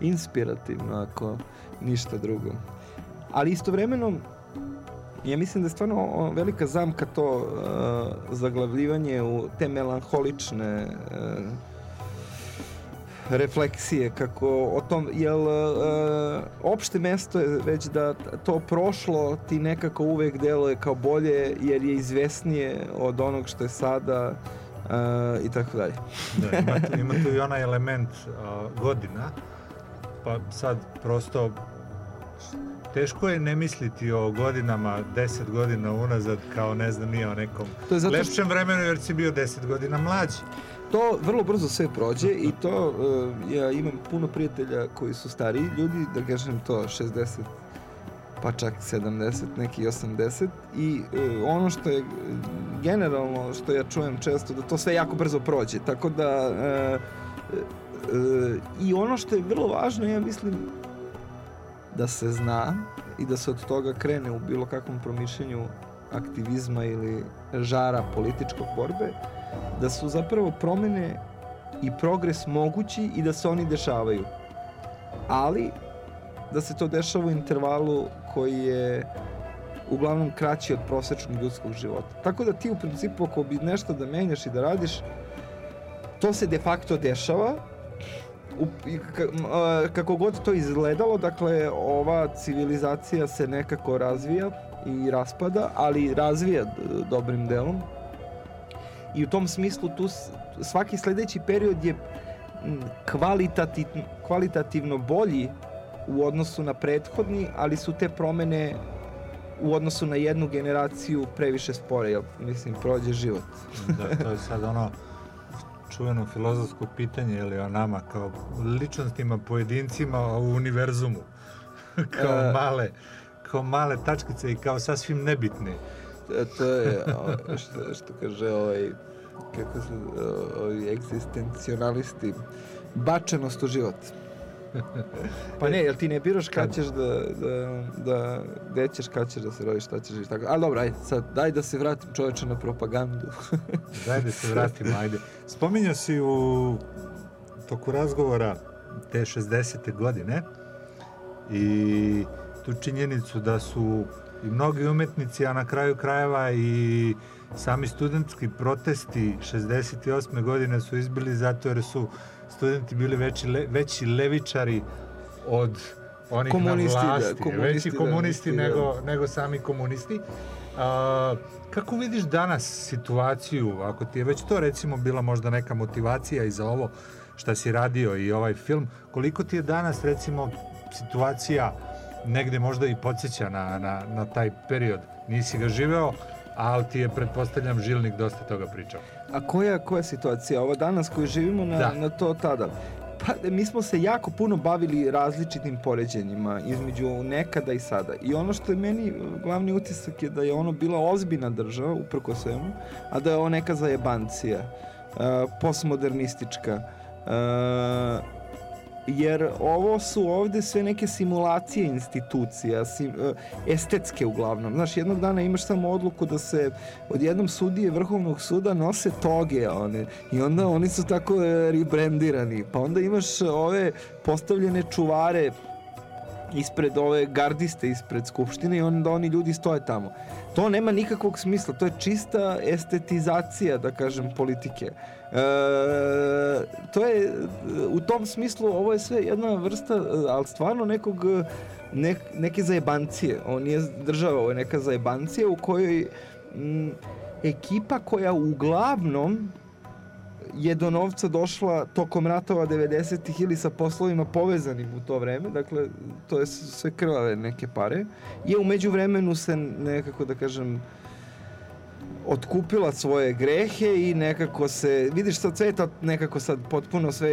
inspirativno ako ništa drugo. Ali istovremeno, ja mislim da je stvarno velika zamka to uh, zaglavljivanje u te melanholične uh, refleksije kako o tom, jel uh, opšte mesto je već da to prošlo ti nekako uvek deluje kao bolje jer je izvesnije od onog što je sada uh, i tako dalje. Da, ima, tu, ima tu i onaj element a, godina, pa sad prosto teško je ne misliti o godinama, deset godina unazad kao ne znam nije o nekom To je zato što- lepšem vremenu jer si bio deset godina mlađi. To vrlo brzo sve prođe i to uh, ja imam puno prijatelja koji su stariji. Ljudi, da kažem to 60 pa čak 70, neki 80 i uh, ono što je generalno što ja čujem često da to sve jako brzo prođe, tako da uh, i ono što je vrlo važno ja mislim da se zna i da se od toga krene u bilo kakvom promišljanju aktivizma ili žara političkog borbe, da su zapravo promene i progres mogući i da se oni dešavaju. Ali da se to dešava u intervalu koji je uglavnom kraći od prosečnog ljudskog života. Tako da ti u principu ako bi nešto da menjaš i da radiš, to se de facto dešava, u, kako god to izgledalo, dakle, ova civilizacija se nekako razvija i raspada, ali razvija dobrim delom. I u tom smislu tu svaki sledeći period je m, kvalitativno, bolji u odnosu na prethodni, ali su te promene u odnosu na jednu generaciju previše spore, jer, mislim, prođe život. da, to je sad ono čuveno filozofsko pitanje ili o nama kao ličnostima, pojedincima u univerzumu. kao E. male kao male tačkice i kao sasvim nebitne. E, to je što, što kaže ovaj kako se o, ovi egzistencionalisti bačenost u život. Pa ne, jel ti ne biraš kad ćeš da, da, da, gde ćeš, kad ćeš da se rodiš, šta ćeš i tako. Ali dobro, ajde, sad, daj da se vratim čoveče na propagandu. Daj da se vratimo, ajde. Spominjao si u toku razgovora te 60. godine i tu činjenicu da su i mnogi umetnici, a na kraju krajeva i sami studentski protesti 68. godine su izbili zato jer su studenti bili veći, le, veći levičari od onih Komunisti, da, na vlasti. komunisti, veći da, komunisti da. nego, nego sami komunisti. A, kako vidiš danas situaciju, ako ti je već to recimo bila možda neka motivacija i za ovo šta si radio i ovaj film, koliko ti je danas recimo situacija negde možda i podsjeća na, na, na taj period? Nisi ga živeo, ali ti je, pretpostavljam, Žilnik dosta toga pričao. A koja, koja situacija? Ovo danas koju živimo na, Da. na to tada? Pa, mi smo se jako puno bavili različitim poređenjima između nekada i sada. I ono što je meni glavni utisak je da je ono bila ozbiljna država, uprko svemu, a da je ovo neka zajebancija, uh, postmodernistička. Uh, jer ovo su ovde sve neke simulacije institucija, sim, e, estetske uglavnom. Znaš, jednog dana imaš samo odluku da se od jednom sudije Vrhovnog suda nose toge, one, i onda oni su tako e, rebrandirani. Pa onda imaš ove postavljene čuvare ispred ove gardiste ispred skupštine i onda oni ljudi stoje tamo. To nema nikakvog smisla, to je čista estetizacija, da kažem, politike. E, to je, u tom smislu, ovo je sve jedna vrsta, e, ali stvarno nekog, e, nek, neke zajebancije. Ovo nije država, ovo je neka zajebancija u kojoj m, ekipa koja uglavnom je do novca došla tokom ratova 90-ih ili sa poslovima povezanim u to vreme, dakle, to je sve krvave neke pare, je umeđu vremenu se nekako, da kažem, otkupila svoje grehe i nekako se, vidiš sad sve to nekako sad potpuno sve,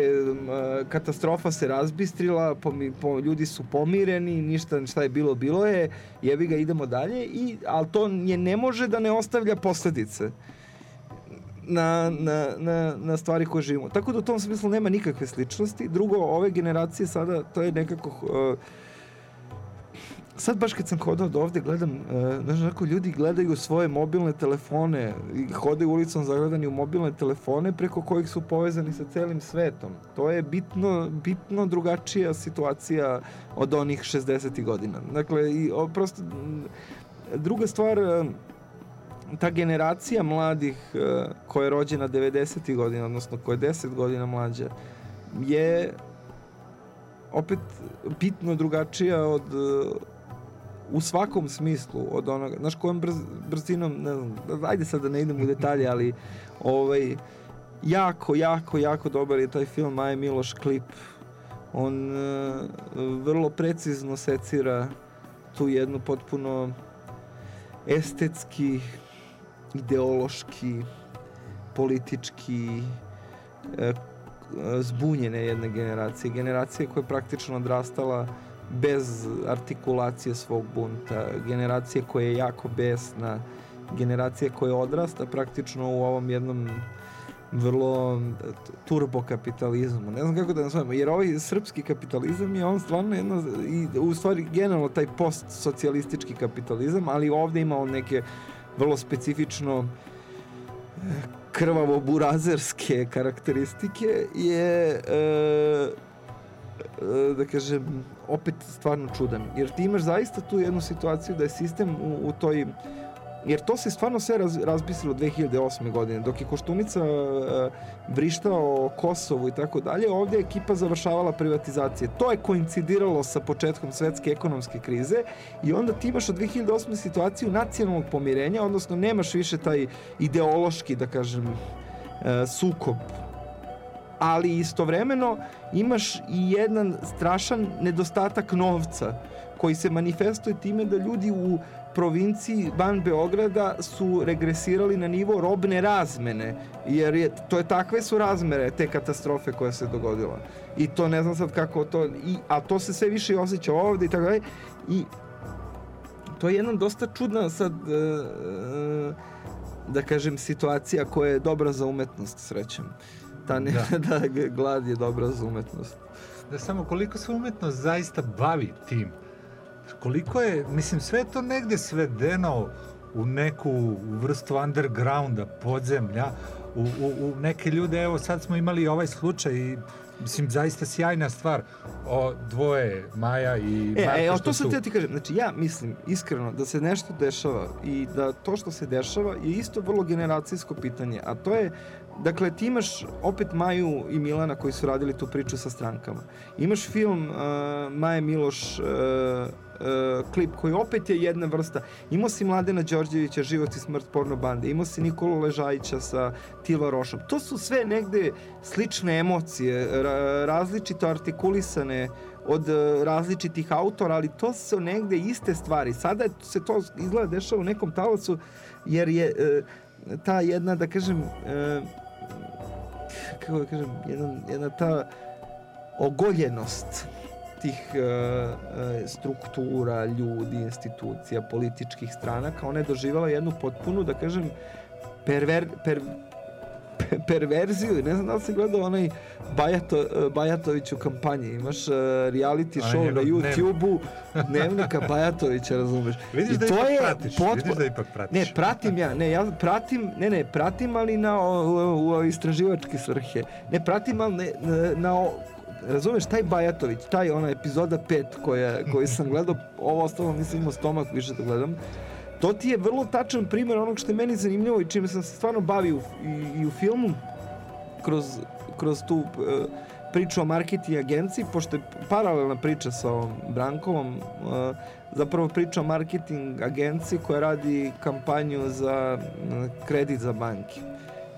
katastrofa se razbistrila, pomi, po, ljudi su pomireni, ništa šta je bilo, bilo je, jebi ga, idemo dalje, i, ali to je, ne može da ne ostavlja posledice na, na, na, na stvari koje živimo. Tako da u tom smislu nema nikakve sličnosti. Drugo, ove generacije sada, to je nekako... Uh, sad baš kad sam hodao do ovde gledam, uh, znaš, onako ljudi gledaju svoje mobilne telefone i hodaju ulicom zagledani u mobilne telefone preko kojih su povezani sa celim svetom. To je bitno, bitno drugačija situacija od onih 60. godina. Dakle, i, o, prosto, druga stvar, uh, ta generacija mladih uh, koja je rođena 90. godina, odnosno koja je 10 godina mlađa, je opet bitno drugačija od uh, u svakom smislu od onoga, znaš kojom brz, brzinom, ne znam, ajde sad da ne idem u detalje, ali ovaj, jako, jako, jako dobar je taj film Maje Miloš klip. On uh, vrlo precizno secira tu jednu potpuno estetski, ideološki, politički e, zbunjene jedne generacije. Generacije koja je praktično odrastala bez artikulacije svog bunta. Generacija koja je jako besna. Generacija koja odrasta praktično u ovom jednom vrlo turbo kapitalizmu. Ne znam kako da nazovemo, jer ovaj srpski kapitalizam je on stvarno jedno, i u stvari generalno taj post-socijalistički kapitalizam, ali ovde ima on neke vrlo specifično krvavo burazerske karakteristike je e, e, da kažem opet stvarno čudan. Jer ti imaš zaista tu jednu situaciju da je sistem u, u toj jer to se stvarno sve raz, razbisilo 2008. godine, dok je Koštunica e, vrištao Kosovu i tako dalje, ovdje je ekipa završavala privatizacije. To je koincidiralo sa početkom svetske ekonomske krize i onda ti imaš od 2008. situaciju nacionalnog pomirenja, odnosno nemaš više taj ideološki, da kažem, e, sukob ali istovremeno imaš i jedan strašan nedostatak novca koji se manifestuje time da ljudi u provinciji van Beograda su regresirali na nivo robne razmene, jer je, to je takve su razmere te katastrofe koja se dogodila. I to ne znam sad kako to, i, a to se sve više osjeća ovde i tako dalje. I to je jedna dosta čudna sad, e, e, da kažem, situacija koja je dobra za umetnost, srećem. Ta ne, da. da glad je dobra za umetnost. Da samo koliko se umetnost zaista bavi tim koliko je, mislim, sve to negde svedeno u neku vrstu undergrounda, podzemlja, u, u, u neke ljude, evo sad smo imali ovaj slučaj i mislim, zaista sjajna stvar o dvoje, Maja i e, Marko, e, što to sad ja ti kažem, znači ja mislim iskreno da se nešto dešava i da to što se dešava je isto vrlo generacijsko pitanje, a to je Dakle, ti imaš opet Maju i Milana koji su radili tu priču sa strankama. Imaš film uh, Maje Miloš uh, uh, klip koji opet je jedna vrsta. Imao si Mladena Đorđevića, Život i smrt porno bande. Imao si Nikolu Ležajića sa Tilo Rošom. To su sve negde slične emocije, ra različito artikulisane od uh, različitih autora, ali to su negde iste stvari. Sada se to izgleda dešava u nekom talasu, jer je uh, ta jedna, da kažem, uh, kako da kažem, jedan, jedna ta ogoljenost tih uh, uh, struktura, ljudi, institucija, političkih stranaka, ona je doživala jednu potpunu, da kažem, perver, per, perverziju, ne znam da li si gledao onaj Bajato, Bajatović u kampanji, imaš uh, reality show na YouTube-u dnevnika Bajatovića, razumeš? Vidiš I da to ipak je pratiš, potpuno- vidiš da ipak pratiš. Ne, pratim ja, ne, ja pratim, ne, ne, pratim, ali na o, u, u istraživačke svrhe. Ne pratim, ali ne, na, na o- razumeš, taj Bajatović, taj ona epizoda 5 koja, koju sam gledao, ovo ostalo nisam imao stomak više da gledam, to ti je vrlo tačan primjer onog što je meni zanimljivo i čime sam se stvarno bavio i, i u filmu, kroz, kroz tu e, priču o marketing agenciji, pošto je paralelna priča sa ovom Brankovom, e, zapravo priča o marketing agenciji koja radi kampanju za m, kredit za banke.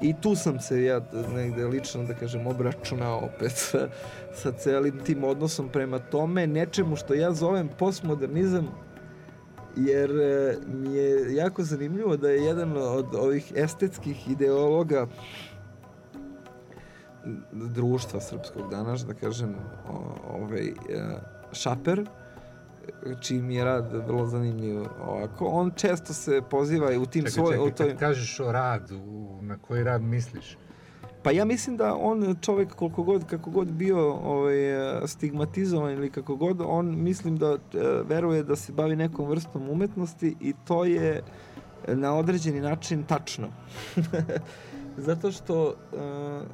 I tu sam se ja negde lično, da kažem, obračunao opet sa, sa celim tim odnosom prema tome, nečemu što ja zovem postmodernizam, jer e, mi je jako zanimljivo da je jedan od ovih estetskih ideologa društva srpskog danas, da kažem, o, ovaj, e, Šaper, čiji mi je rad vrlo zanimljiv ovako, on često se poziva u tim Čekaj, svoj... čekaj, u toj... kad kažeš o radu, na koji rad misliš? Pa ja mislim da on čovjek koliko god, kako god bio ovaj, stigmatizovan ili kako god, on mislim da e, veruje da se bavi nekom vrstom umetnosti i to je na određeni način tačno. Zato što,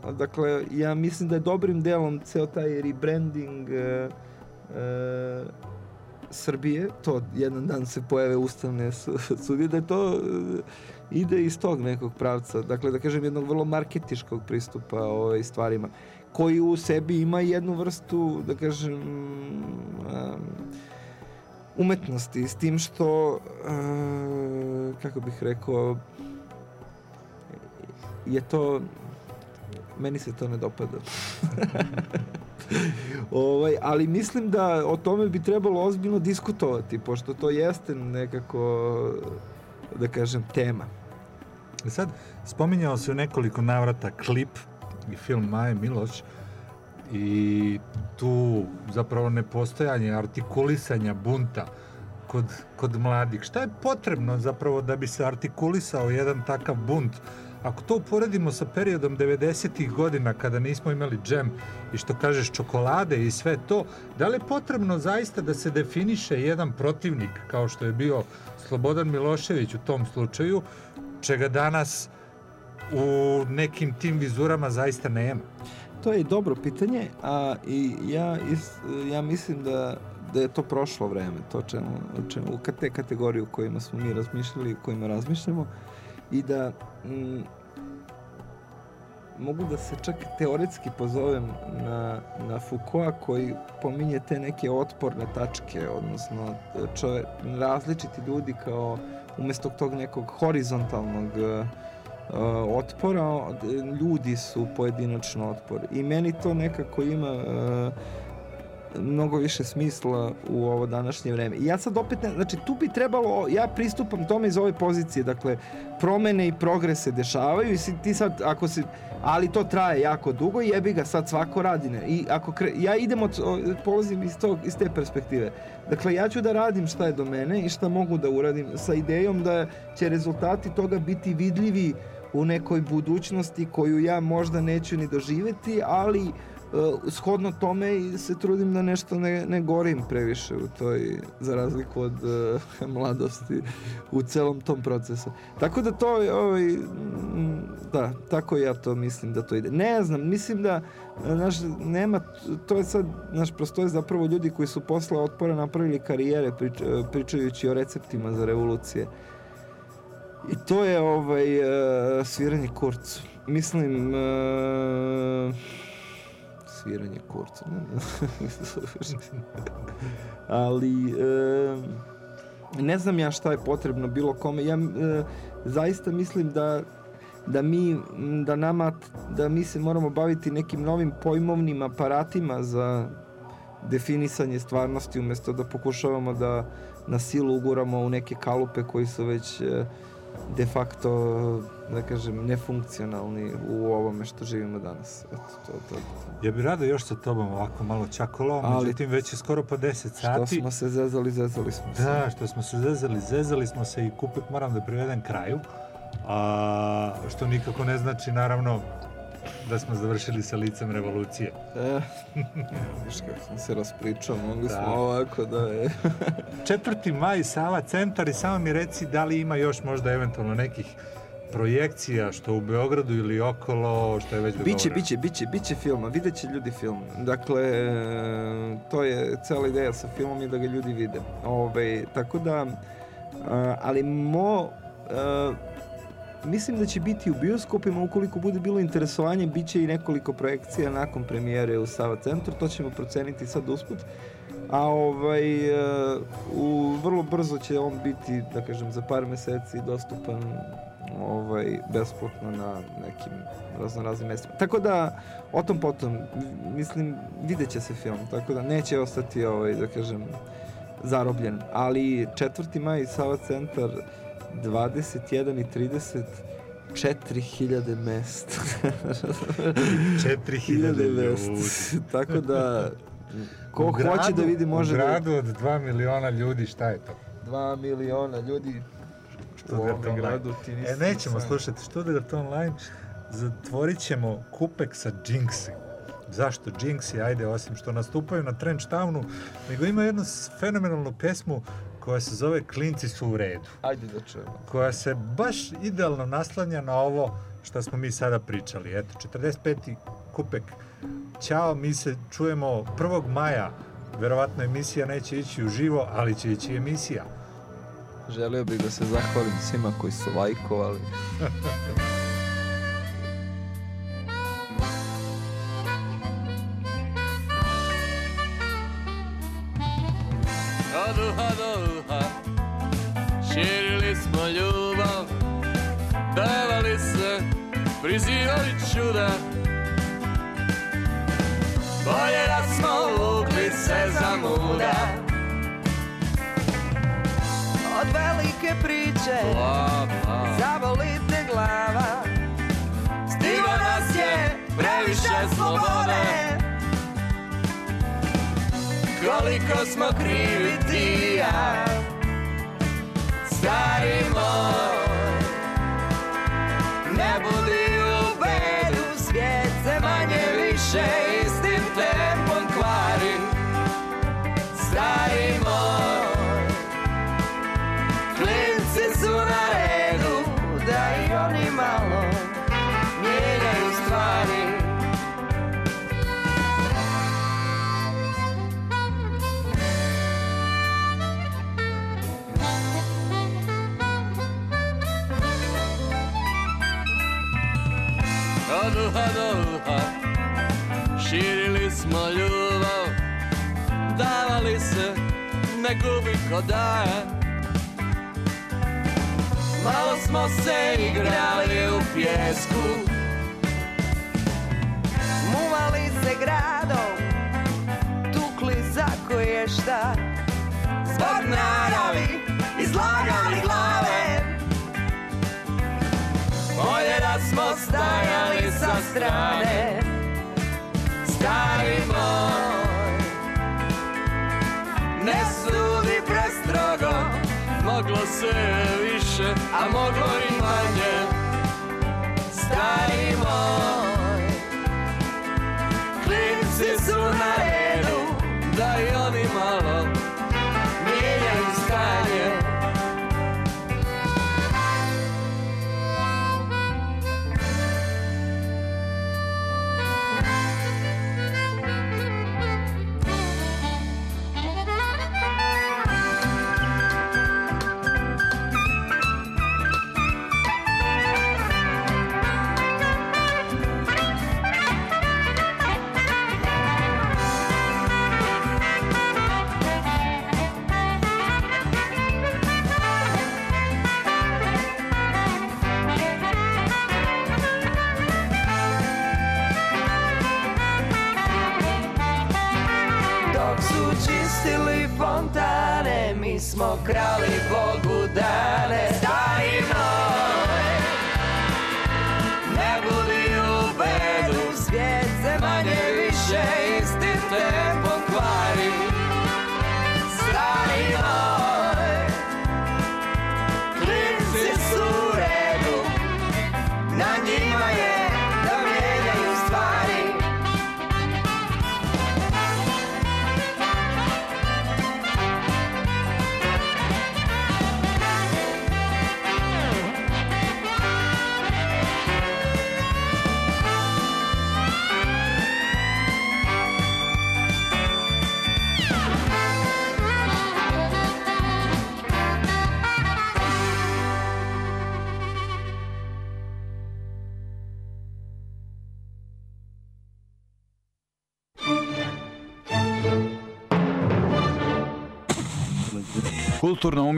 e, dakle, ja mislim da je dobrim delom ceo taj rebranding e, Srbije, to jedan dan se pojave ustavne su- sudije, da je to e, ide iz tog nekog pravca, dakle da kažem jednog vrlo marketiškog pristupa ovaj, stvarima, koji u sebi ima jednu vrstu, da kažem, um, umetnosti, s tim što, uh, kako bih rekao, je to, meni se to ne dopada. ovaj, ali mislim da o tome bi trebalo ozbiljno diskutovati, pošto to jeste nekako, da kažem, tema. E Sad, spominjao se u nekoliko navrata klip i film Maje Miloš i tu zapravo nepostojanje artikulisanja bunta kod, kod mladih. Šta je potrebno zapravo da bi se artikulisao jedan takav bunt ako to uporedimo sa periodom 90. godina kada nismo imali džem i što kažeš čokolade i sve to, da li je potrebno zaista da se definiše jedan protivnik kao što je bio Slobodan Milošević u tom slučaju, čega danas u nekim tim vizurama zaista nema? To je i dobro pitanje, a i ja, is, ja mislim da, da je to prošlo vreme, to čemu, čemu, te kategorije u kojima smo mi razmišljali i u kojima razmišljamo i da mm, mogu da se čak teoretski pozovem na, na Foucaulta koji pominje te neke otporne tačke, odnosno čove, različiti ljudi kao umesto tog nekog horizontalnog uh, otpora, ljudi su pojedinačno otpor. I meni to nekako ima uh, mnogo više smisla u ovo današnje vreme. I ja sad opet, ne, znači tu bi trebalo, ja pristupam tome iz ove pozicije, dakle, promene i progres se dešavaju i si, ti sad, ako se, ali to traje jako dugo i jebi ga, sad svako radi. Ne? I ako kre, ja idem od, polazim iz, tog, iz te perspektive. Dakle, ja ću da radim šta je do mene i šta mogu da uradim sa idejom da će rezultati toga biti vidljivi u nekoj budućnosti koju ja možda neću ni doživeti, ali uh, shodno tome se trudim da nešto ne, ne gorim previše u toj, za razliku od uh, mladosti u celom tom procesu. Tako da to ovaj, da, tako ja to mislim da to ide. Ne znam, mislim da naš, nema, to je sad, naš, prostoje zapravo ljudi koji su posle otpora napravili karijere prič, pričajući o receptima za revolucije. I to je ovaj, uh, sviranje kurcu. Mislim, uh, sviranje kurca. Ali, e, ne znam ja šta je potrebno bilo kome. Ja e, zaista mislim da da mi, da nama, da mi se moramo baviti nekim novim pojmovnim aparatima za definisanje stvarnosti umesto da pokušavamo da na silu uguramo u neke kalupe koji su već e, de facto, da kažem, nefunkcionalni u ovome što živimo danas. Eto, to, to, to. Ja bih rado još sa tobom ovako malo čakolo, Ali- međutim već je skoro po 10 sati. Što smo se zezali, zezali smo se. Da, što smo se zezali, zezali smo se i kupek moram da privedem kraju. A, što nikako ne znači, naravno, da smo završili sa licem revolucije. E, viš kako sam se raspričao, mogli Da. smo ovako da je... 4. maj, Sava centar i samo mi reci da li ima još možda eventualno nekih projekcija što u Beogradu ili okolo, što je već dogovoreno. Biće, biće, biće, biće filma, vidjet će ljudi film. Dakle, to je cela ideja sa filmom je da ga ljudi vide. Ove, tako da, a, ali mo, a, mislim da će biti u bioskopima, ukoliko bude bilo interesovanje, bit će i nekoliko projekcija nakon premijere u Sava centru, to ćemo proceniti sad usput. A ovaj, e, u, vrlo brzo će on biti, da kažem, za par meseci dostupan ovaj, besplatno na nekim raznoraznim mestima. Tako da, o tom potom, mislim, vidjet će se film, tako da neće ostati, ovaj, da kažem, zarobljen. Ali 4. maj, Sava centar, 21 i 30, 4000 mesta. 4000 mesta. Tako da, ko U hoće gradu- da vidi može U da... gradu od 2 miliona ljudi, šta je to? 2 miliona ljudi Stuttgart gradu ti nisi E, nećemo sam. slušati Stuttgart Online, zatvorit ćemo kupek sa Jinxi. Zašto Jinxi, ajde, osim što nastupaju na Trench Townu, nego ima jednu fenomenalnu pesmu koja se zove Klinci su u redu. Ajde da čujemo. koja se baš idealno naslanja na ovo što smo mi sada pričali. Eto, 45. kupek. Ćao, mi se čujemo 1. maja. Verovatno emisija neće ići u živo, ali će ići emisija. Želio bih da se zahvalim svima koji su lajkovali. Od uha do uha Širili smo ljubav Davali se Prizivali čuda Bolje da smo vukli se za muda Od velike priče. Zaboli te glava. Stigo nas je previše slobode. Koliko smo krivi ti i ja. Stari moj smo ljubav Davali se Ne gubi ko daje. Malo smo se igrali u pjesku Muvali se gradom Tukli za koje šta. Zbog naravi Izlagali glave. Bolje da smo stajali sa strane Stari moj Ne sudi prestrogo Moglo se više, a moglo i manje. Stari moj Klinci su na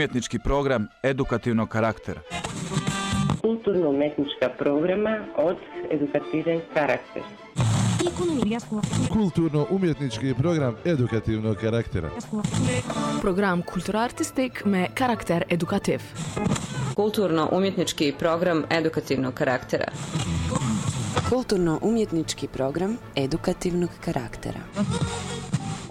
Kulturno-umjetnički program edukativnog karaktera. Kulturno-umetnička programa od edukativen karakter. Kulturno-umjetnički program edukativnog karaktera. Program kulturartistik me karakter edukativ. Kulturno-umjetnički program edukativnog karaktera. Kulturno-umjetnički program edukativnog karaktera.